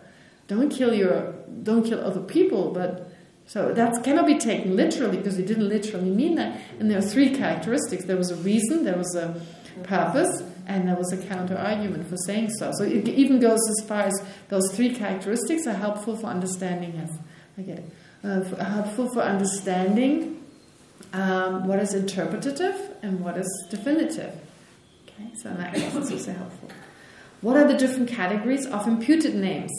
don't kill your don't kill other people but so that cannot be taken literally because he didn't literally mean that. And there are three characteristics. There was a reason there was a purpose and there was a counter argument for saying so. So it even goes as far as those three characteristics are helpful for understanding okay. Uh, for, helpful for understanding um, what is interpretative and what is definitive. Okay so that it's also helpful. What are the different categories of imputed names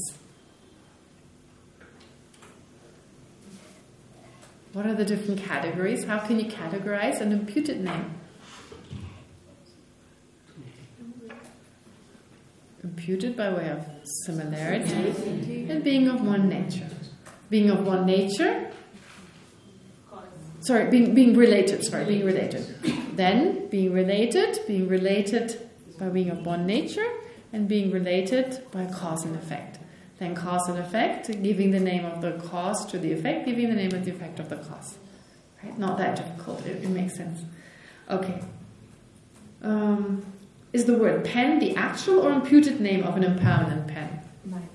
What are the different categories? How can you categorize an imputed name? Imputed by way of similarity and being of one nature. Being of one nature. Sorry, being being related. Sorry, being related. Then being related, being related by being of one nature, and being related by cause and effect then cause and effect, giving the name of the cause to the effect, giving the name of the effect of the cause. Right? Not that difficult. It, it makes sense. Okay. Um, is the word pen the actual or imputed name of an impermanent pen? Neither.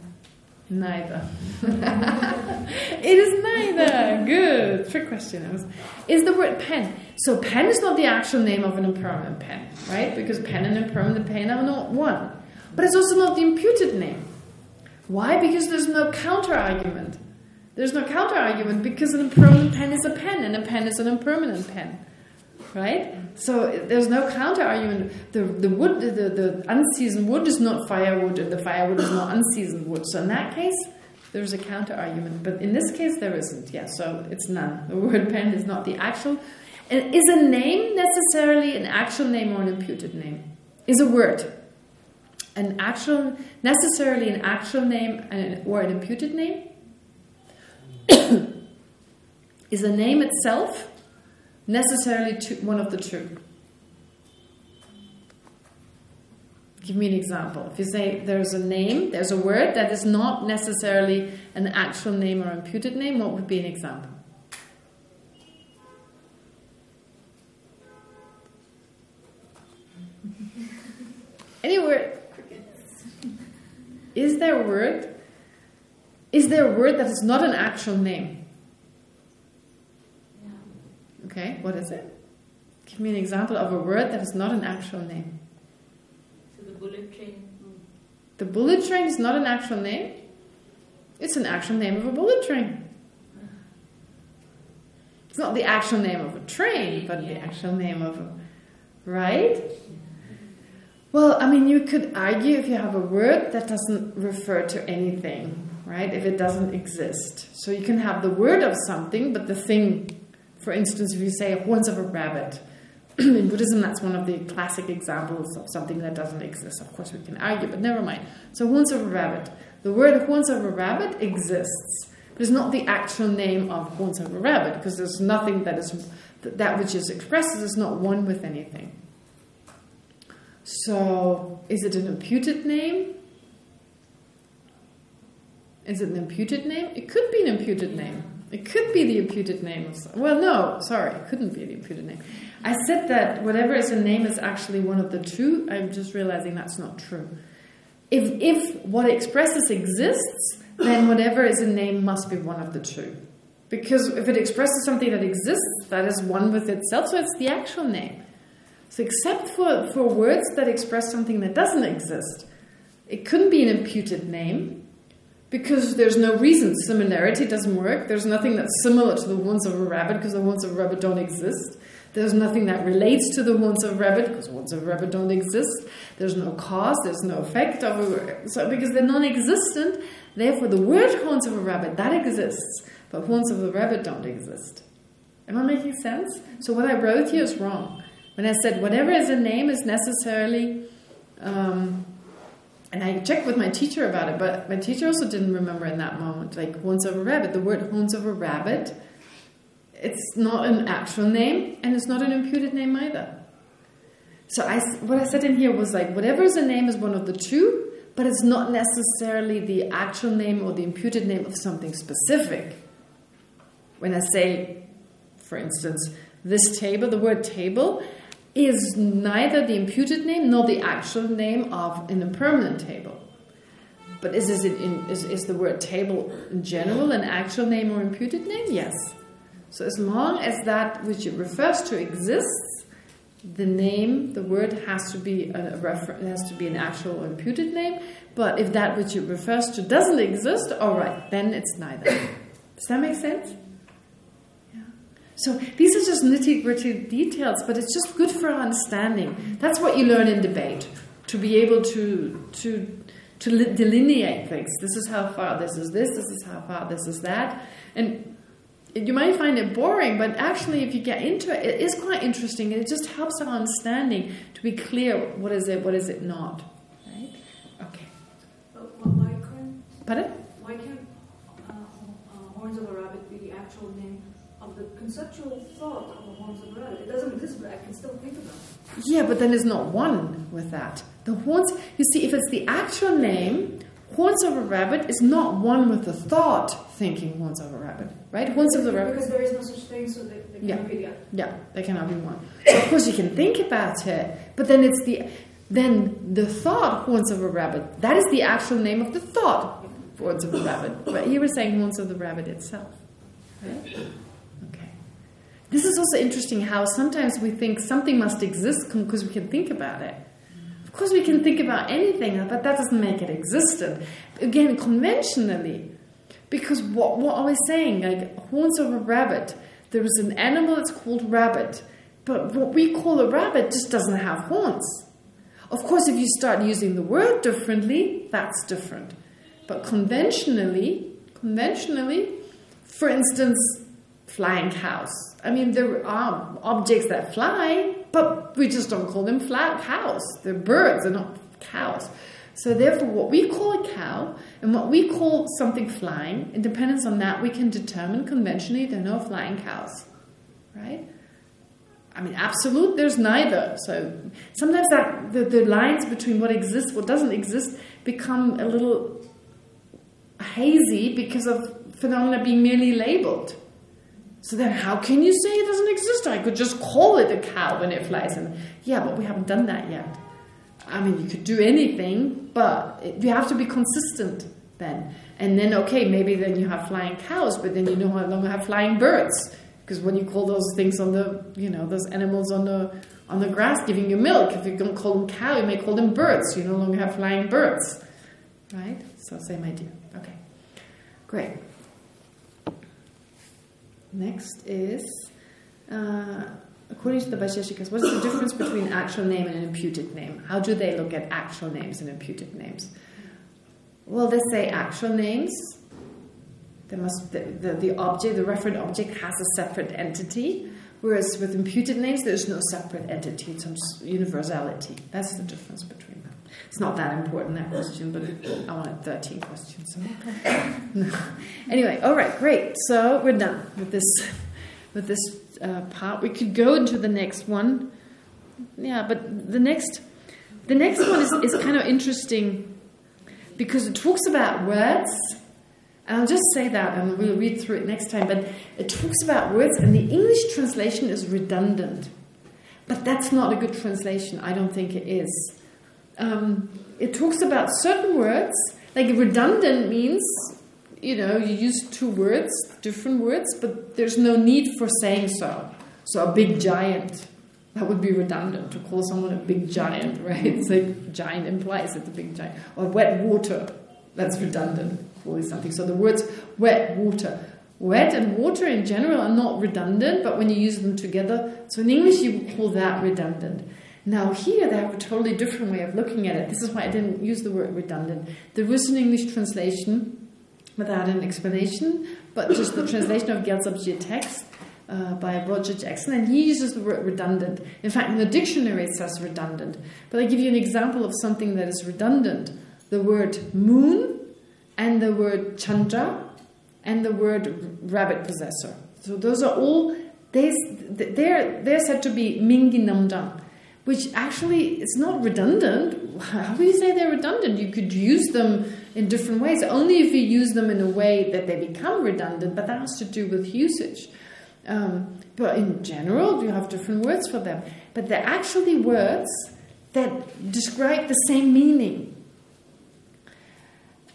Neither. it is neither. Good. Trick question. Is the word pen. So pen is not the actual name of an impermanent pen, right? Because pen and impermanent pen are not one. But it's also not the imputed name. Why? Because there's no counter-argument. There's no counter-argument because an impermanent pen is a pen and a pen is an impermanent pen. Right? So there's no counter-argument. The, the wood, the, the unseasoned wood is not firewood and the firewood is not unseasoned wood. So in that case, there's a counter-argument. But in this case, there isn't. Yeah, so it's none. The word pen is not the actual. And is a name necessarily an actual name or an imputed name? Is a word an actual, necessarily an actual name or an imputed name? Is a name itself necessarily one of the two? Give me an example. If you say there's a name, there's a word that is not necessarily an actual name or imputed name, what would be an example? Any word is there a word? Is there a word that is not an actual name? Okay, what is it? Give me an example of a word that is not an actual name. So the bullet train. Hmm. The bullet train is not an actual name? It's an actual name of a bullet train. It's not the actual name of a train, but the actual name of a... Right? Well, I mean, you could argue if you have a word that doesn't refer to anything, right? If it doesn't exist. So you can have the word of something, but the thing, for instance, if you say horns of a rabbit, in Buddhism, that's one of the classic examples of something that doesn't exist. Of course, we can argue, but never mind. So, horns of a rabbit. The word horns of a rabbit exists. But it's not the actual name of horns of a rabbit, because there's nothing that is that which is expressed is not one with anything. So, is it an imputed name? Is it an imputed name? It could be an imputed name. It could be the imputed name. Of, well, no, sorry, it couldn't be the imputed name. I said that whatever is a name is actually one of the two. I'm just realizing that's not true. If, if what expresses exists, then whatever is a name must be one of the two. Because if it expresses something that exists, that is one with itself, so it's the actual name. So except for, for words that express something that doesn't exist, it couldn't be an imputed name because there's no reason. Similarity doesn't work. There's nothing that's similar to the horns of a rabbit because the horns of a rabbit don't exist. There's nothing that relates to the horns of a rabbit because horns of a rabbit don't exist. There's no cause, there's no effect of a, so because they're non-existent. Therefore, the word horns of a rabbit that exists, but horns of a rabbit don't exist. Am I making sense? So what I wrote here is wrong. When I said whatever is a name is necessarily, um, and I checked with my teacher about it, but my teacher also didn't remember in that moment, like horns of a rabbit. The word horns of a rabbit, it's not an actual name, and it's not an imputed name either. So I, what I said in here was like, whatever is a name is one of the two, but it's not necessarily the actual name or the imputed name of something specific. When I say, for instance, this table, the word table, is neither the imputed name nor the actual name of an impermanent table. But is, is, in, is, is the word table in general an actual name or imputed name? Yes. So as long as that which it refers to exists, the name, the word has to be a refer has to be an actual or imputed name. But if that which it refers to doesn't exist, all right, then it's neither. Does that make sense? So these are just nitty-gritty details, but it's just good for our understanding. That's what you learn in debate, to be able to to to delineate things. This is how far this is this, this is how far this is that. And you might find it boring, but actually if you get into it, it is quite interesting. It just helps our understanding to be clear what is it, what is it not. Right? Okay. why can't... Pardon? Why can't uh, uh, horns of a rabbit be the actual name of the conceptual thought of horns of a rabbit. It doesn't exist, but I can still think about it. Yeah, but then it's not one with that. The horns, you see, if it's the actual name, horns of a rabbit is not one with the thought thinking horns of a rabbit, right? Horns of the rabbit. Because there is no such thing, so they, they yeah. cannot be other. Yeah, they cannot be one. So of course you can think about it, but then it's the then the thought horns of a rabbit. That is the actual name of the thought horns of a rabbit. But you were saying horns of the rabbit itself, right? This is also interesting how sometimes we think something must exist because we can think about it. Of course we can think about anything, but that doesn't make it existent. Again, conventionally. Because what, what are we saying? Like, horns of a rabbit. There is an animal that's called rabbit. But what we call a rabbit just doesn't have horns. Of course, if you start using the word differently, that's different. But conventionally, conventionally, for instance, flying cows. I mean, there are um, objects that fly, but we just don't call them flat cows. They're birds, they're not cows. So therefore, what we call a cow and what we call something flying, in dependence on that, we can determine conventionally there are no flying cows, right? I mean, absolute, there's neither. So sometimes that the, the lines between what exists, what doesn't exist, become a little hazy because of phenomena being merely labeled. So then how can you say it doesn't exist? I could just call it a cow when it flies. And yeah, but we haven't done that yet. I mean, you could do anything, but you have to be consistent then. And then, okay, maybe then you have flying cows, but then you no longer have flying birds. Because when you call those things on the, you know, those animals on the on the grass giving you milk, if you don't call them cow, you may call them birds. You no longer have flying birds. Right? So same idea. Okay. Great. Next is, uh, according to the Vaisheshikas, what is the difference between actual name and an imputed name? How do they look at actual names and imputed names? Well, they say actual names, there must the, the, the object, the referent object has a separate entity, Whereas with imputed names, there's no separate entity, it's some universality. That's the difference between. It's not that important, that question, but I wanted 13 questions. So. No. Anyway, all right, great. So we're done with this, with this uh, part. We could go into the next one. Yeah, but the next, the next one is, is kind of interesting because it talks about words. And I'll just say that and we'll read through it next time. But it talks about words and the English translation is redundant. But that's not a good translation. I don't think it is. Um, it talks about certain words. Like redundant means, you know, you use two words, different words, but there's no need for saying so. So a big giant, that would be redundant to call someone a big giant, right? It's like giant implies it's a big giant. Or wet water, that's redundant, calling something. So the words wet, water. Wet and water in general are not redundant, but when you use them together, so in English you would call that redundant. Now here they have a totally different way of looking at it. This is why I didn't use the word redundant. There was an English translation without an explanation, but just the translation of Gyaltsab Je text uh, by Roger Jackson, and he uses the word redundant. In fact, in the dictionary it says redundant. But I give you an example of something that is redundant. The word moon and the word chandra and the word rabbit possessor. So those are all, they, they're, they're said to be mingi namdang, which actually is not redundant. How would you say they're redundant? You could use them in different ways, only if you use them in a way that they become redundant, but that has to do with usage. Um, but in general, you have different words for them. But they're actually words that describe the same meaning.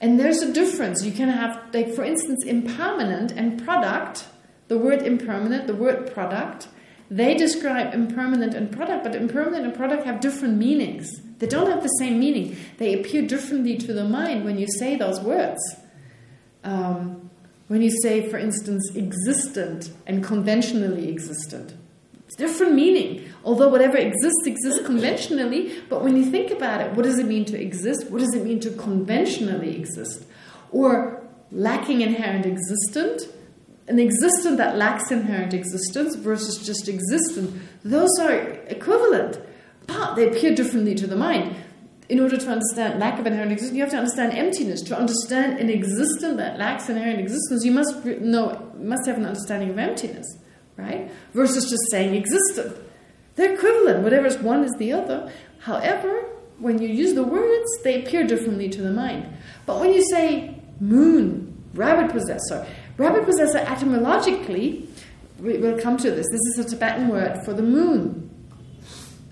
And there's a difference. You can have, like, for instance, impermanent and product, the word impermanent, the word product, they describe impermanent and product, but impermanent and product have different meanings. They don't have the same meaning. They appear differently to the mind when you say those words. Um, when you say, for instance, existent and conventionally existent. It's different meaning. Although whatever exists, exists conventionally, but when you think about it, what does it mean to exist? What does it mean to conventionally exist? Or lacking inherent existent, an existent that lacks inherent existence versus just existent, those are equivalent, but they appear differently to the mind. In order to understand lack of inherent existence, you have to understand emptiness. To understand an existent that lacks inherent existence, you must know, must have an understanding of emptiness, right? Versus just saying existent. They're equivalent. Whatever is one is the other. However, when you use the words, they appear differently to the mind. But when you say moon, rabbit possessor, rabbit possessor etymologically, we will come to this. This is a Tibetan word for the moon.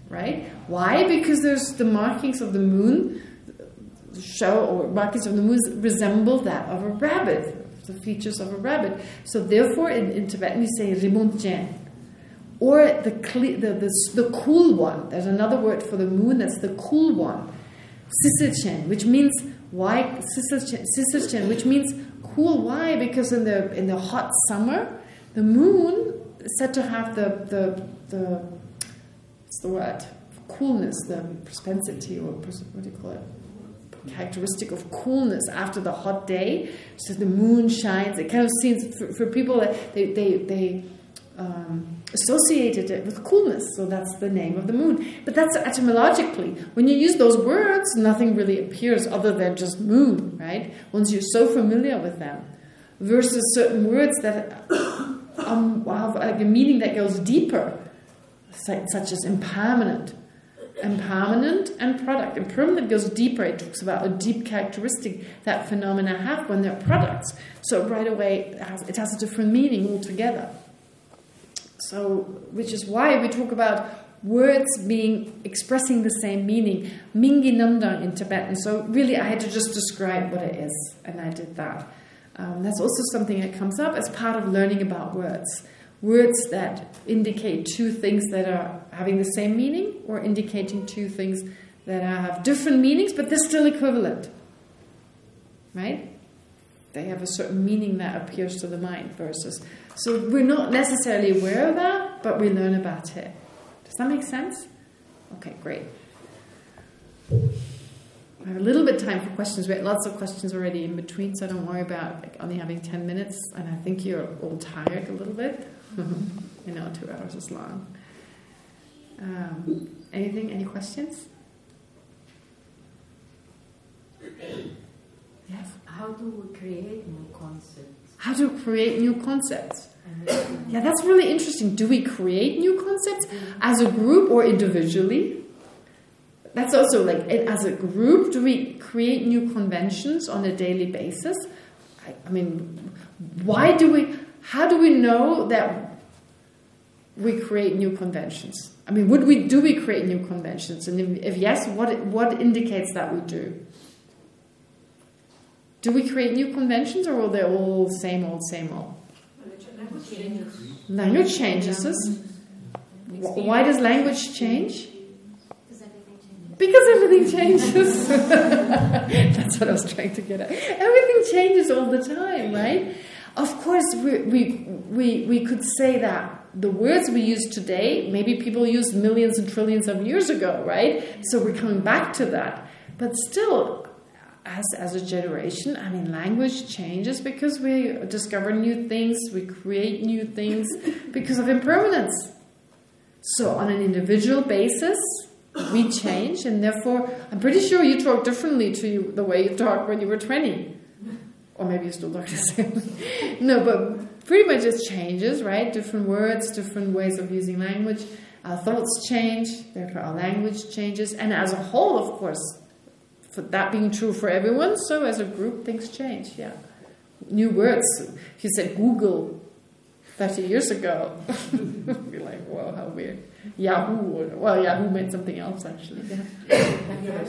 Right? Why? Because there's the markings of the moon show, or markings of the moon resemble that of a rabbit, the features of a rabbit. So therefore, in, in Tibetan, we say rimuntjen. Or the, the, the, the cool one. There's another word for the moon that's the cool one. Sisilchen, which means why Sisilchen, which means cool. Why? Because in the in the hot summer, the moon is said to have the the the what's the word? Coolness, the propensity, or what do you call it? Characteristic of coolness after the hot day. So the moon shines. It kind of seems for, for people that they they they um, associated it with coolness. So that's the name of the moon. But that's etymologically. When you use those words, nothing really appears other than just moon, right? Once you're so familiar with them. Versus certain words that um, have like a meaning that goes deeper, such as impermanent. Impermanent and product. Impermanent goes deeper. It talks about a deep characteristic that phenomena have when they're products. So right away, it has, it has a different meaning altogether. So, which is why we talk about words being expressing the same meaning. Mingi namdang in Tibetan. So really, I had to just describe what it is, and I did that. Um, that's also something that comes up as part of learning about words. Words that indicate two things that are having the same meaning, or indicating two things that have different meanings, but they're still equivalent. Right? They have a certain meaning that appears to the mind versus so we're not necessarily aware of that, but we learn about it. Does that make sense? Okay, great. I have a little bit of time for questions. We had lots of questions already in between, so don't worry about like, only having 10 minutes. And I think you're all tired a little bit. You know, two hours is long. Um, anything? Any questions? Yes. How do we create new concepts? How to create new concepts? Yeah, that's really interesting. Do we create new concepts as a group or individually? That's also like, as a group, do we create new conventions on a daily basis? I, I mean, why do we, how do we know that we create new conventions? I mean, would we, do we create new conventions? And if, if yes, what, what indicates that we do? Do we create new conventions or are they all same old, same old? Language changes. Language changes us. Why does language change? Because everything changes. Because everything changes. That's what I was trying to get at. Everything changes all the time, right? Of course, we, we, we, we could say that the words we use today, maybe people used millions and trillions of years ago, right? So we're coming back to that. But still, as, as a generation, I mean, language changes because we discover new things, we create new things because of impermanence. So on an individual basis, we change, and therefore, I'm pretty sure you talk differently to you, the way you talked when you were 20. Or maybe you still talk the same. no, but pretty much it changes, right? Different words, different ways of using language. Our thoughts change, therefore our language changes. And as a whole, of course, for that being true for everyone, so as a group, things change, yeah. New words. If you said Google 30 years ago, be like, whoa, how weird. Yahoo, well, Yahoo meant something else, actually. Yeah,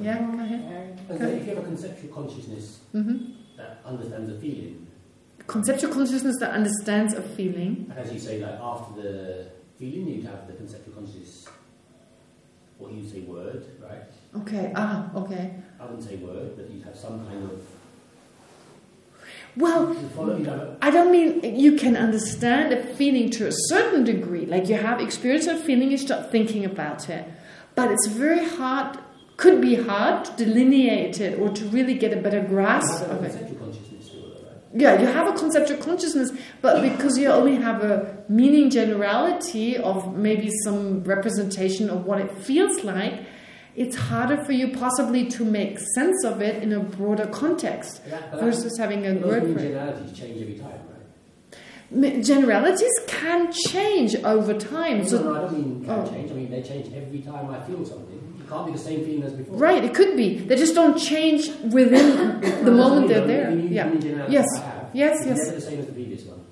yeah go ahead. And so if you have a conceptual consciousness hmm that understands a feeling, Conceptual consciousness that understands a feeling. and as you say, like after the feeling, you'd have the conceptual consciousness, what you say word, right? Okay, ah, okay. I wouldn't say word, but you'd have some kind of. Well, You follow, you'd have a, I don't mean you can understand a feeling to a certain degree. Like you have experience of feeling, you start thinking about it. But it's very hard, could be hard to delineate it or to really get a better grasp of it. conceptual consciousness still, right? Yeah, you have a conceptual consciousness, but because you only have a meaning generality of maybe some representation of what it feels like, it's harder for you possibly to make sense of it in a broader context That, versus having a word meaning for it. generalities change every time, right? Generalities can change over time. No, So no, I don't mean can Oh. change. I mean they change every time I feel something. It can't be the same feeling as before. Right, it could be. They just don't change within the moment they're there. Yeah. Yes. Yes, yes. never the same as the previous one.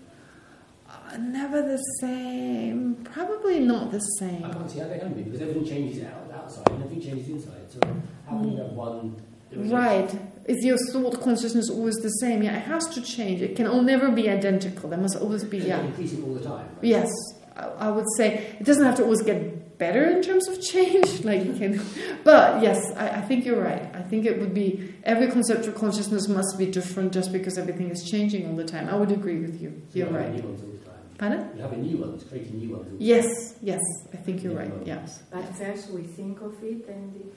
Uh, never the same. Probably not the same. I can't see how they can be because everything changes out, outside and everything changes inside. So how can you have one? Right. Is your thought consciousness always the same? Yeah, it has to change. It can all never be identical. There must always be, yeah. increasing all the time. right? Yes, I, I would say it doesn't have to always get better in terms of change. Like you can, but yes, I, I think you're right. I think it would be every conceptual consciousness must be different just because everything is changing all the time. I would agree with you. So You're you right. New ones all the time. Pardon? You have a new ones, creating new ones. all the Yes, yes, I think you're right. Yes. But first we think of it and it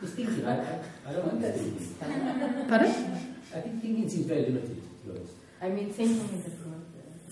Just thinking, I, I, I don't like this thinking. Pardon? I think thinking seems very limited, to be honest. I mean, thinking is a problem.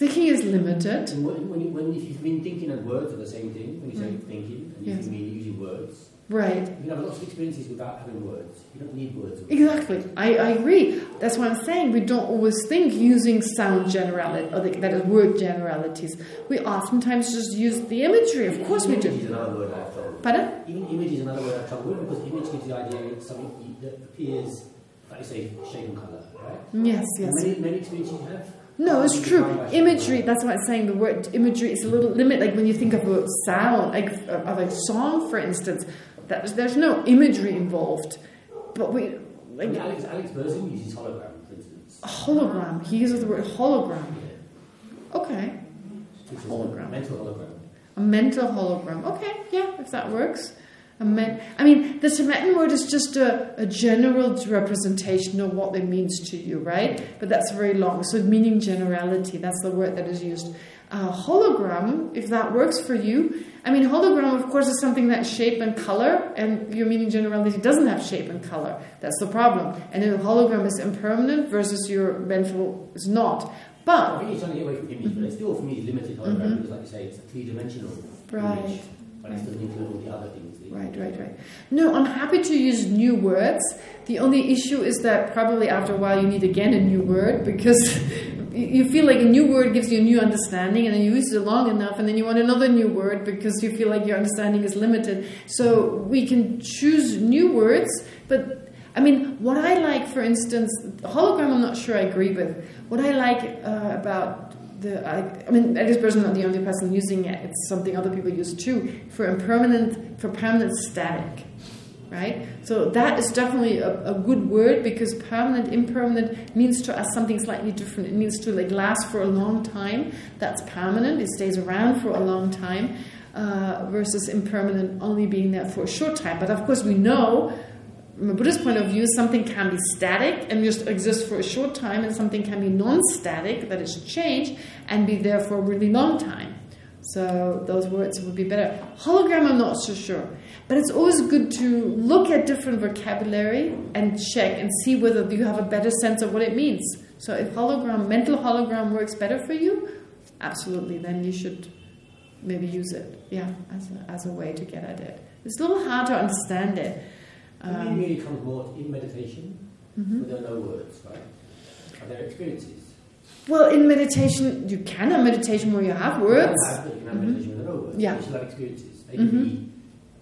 Thinking is limited. When, when, when if you've been thinking and words are the same thing, when you say Mm. thinking, and Yes. you mean using words, Right. you can have lots of experiences without having words. You don't need words. Exactly. I, I agree. That's what I'm saying. We don't always think using sound generality, or the, that is word generalities. We oftentimes just use the imagery. Of course we do. Image is another word I've trouble. Pardon? Even image is another word I've trouble with because image gives the idea of something that appears, like you say, shape and colour, right? Yes, yes. Many, many experiences you have. No, it's true. defined by shape and Imagery, that's what I'm saying. The word imagery is a little limit. Like when you think of a sound, like of a song, for instance, that, there's no imagery involved. But we, I like mean, Alex, Alex Berzin uses hologram, for instance. a hologram. He uses the word hologram. Yeah. Okay. Hologram. a mental hologram. A mental hologram. Okay, yeah, if that works. I mean, the Tibetan word is just a, a general representation of what it means to you, right? But that's very long. So meaning generality, that's the word that is used. Uh, hologram, if that works for you. I mean, hologram, of course, is something that's shape and color, and your meaning generality doesn't have shape and color. That's the problem. And then hologram is impermanent versus your mental is not. I But think it's trying to get away from image, but it's still for me limited hologram Mhm. because, like you say, it's a three-dimensional Right. image, but it doesn't include all the other things. Right, right, right. No, I'm happy to use new words. The only issue is that probably after a while you need again a new word because you you feel like a new word gives you a new understanding and then you use it long enough and then you want another new word because you feel like your understanding is limited. So we can choose new words, but I mean, what I like, for instance, hologram I'm not sure I agree with. What I like uh, about the, I, I mean, person I'm not the only person using it. It's something other people use too for impermanent, for permanent static, right? So that is definitely a, a good word because permanent, impermanent means to us something slightly different. It means to like last for a long time. That's permanent. It stays around for a long time. Uh, versus impermanent only being there for a short time. But of course, we know from a Buddhist point of view, something can be static and just exist for a short time, and something can be non-static, that is change, and be there for a really long time. So those words would be better. Hologram, I'm not so sure. But it's always good to look at different vocabulary and check and see whether you have a better sense of what it means. So if hologram, mental hologram works better for you, absolutely, then you should maybe use it, yeah, as a, as a way to get at it. It's a little hard to understand it. Um, it really comes more in meditation, mhm. where there are no words, right? Are there experiences? Well, in meditation, you can have meditation where you have words. You have, you can have Mhm. meditation with no words. Yeah. You still have experiences. They Mhm. be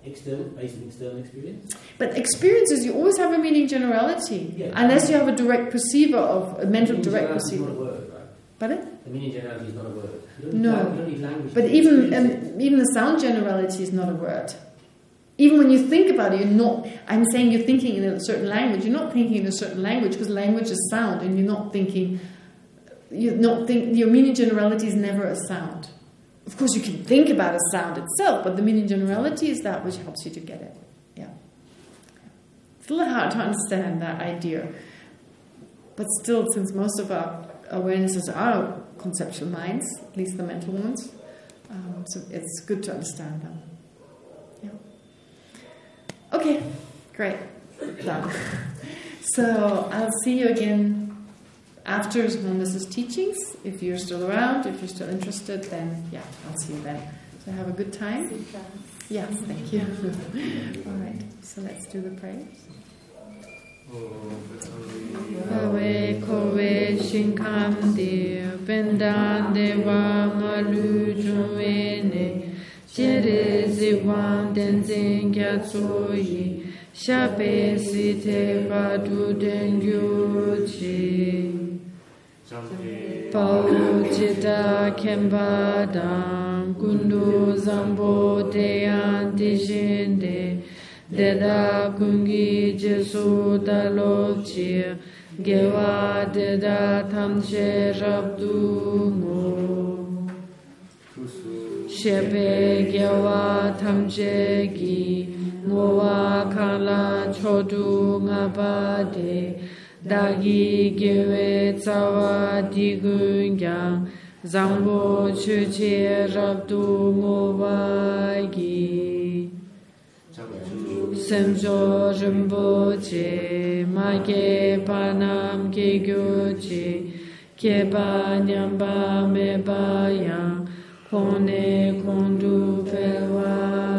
external, based on external experience. But experiences, you always have a meaning generality. Yeah. Unless you have a direct perceiver of, a mental meaning direct generality is not perceiver. a word, right? Pardon? The meaning generality is not a word. No. Need, lang- you don't need language. But even it. um, even the sound generality is not a word. Even when you think about it, you're not. I'm saying you're thinking in a certain language. You're not thinking in a certain language because language is sound, and you're not thinking. You're not think. Your meaning generality is never a sound. Of course, you can think about a sound itself, but the meaning generality is that which helps you to get it. Yeah. It's a little hard to understand that idea, but still, since most of our awarenesses are conceptual minds, at least the mental ones, um, so it's good to understand them. Yeah. Okay, great, done. So I'll see you again after Mrs. teachings. If you're still around, if you're still interested, then yeah, I'll see you then. So have a good time. Yes, thank you. All right, so let's do the prayers. Ave kove shinkam pendan deva malu Shere ziwam tenzin kya tsuyi, shape si te padu den gyuchi. Pau chita kemba dam, kundu zambo te anti shinde, deda kungi jesu talo chia, gewa deda tamche rabdu mo. shepe gyawa thamje gi ngowa khala chodu ngaba de dagi gewe tsawa digun gyang zambo chuche rabdu ngowa gi semjo jumbo che ma ge panam ge gyu che ke ba nyam ba me ba yang Pone condu per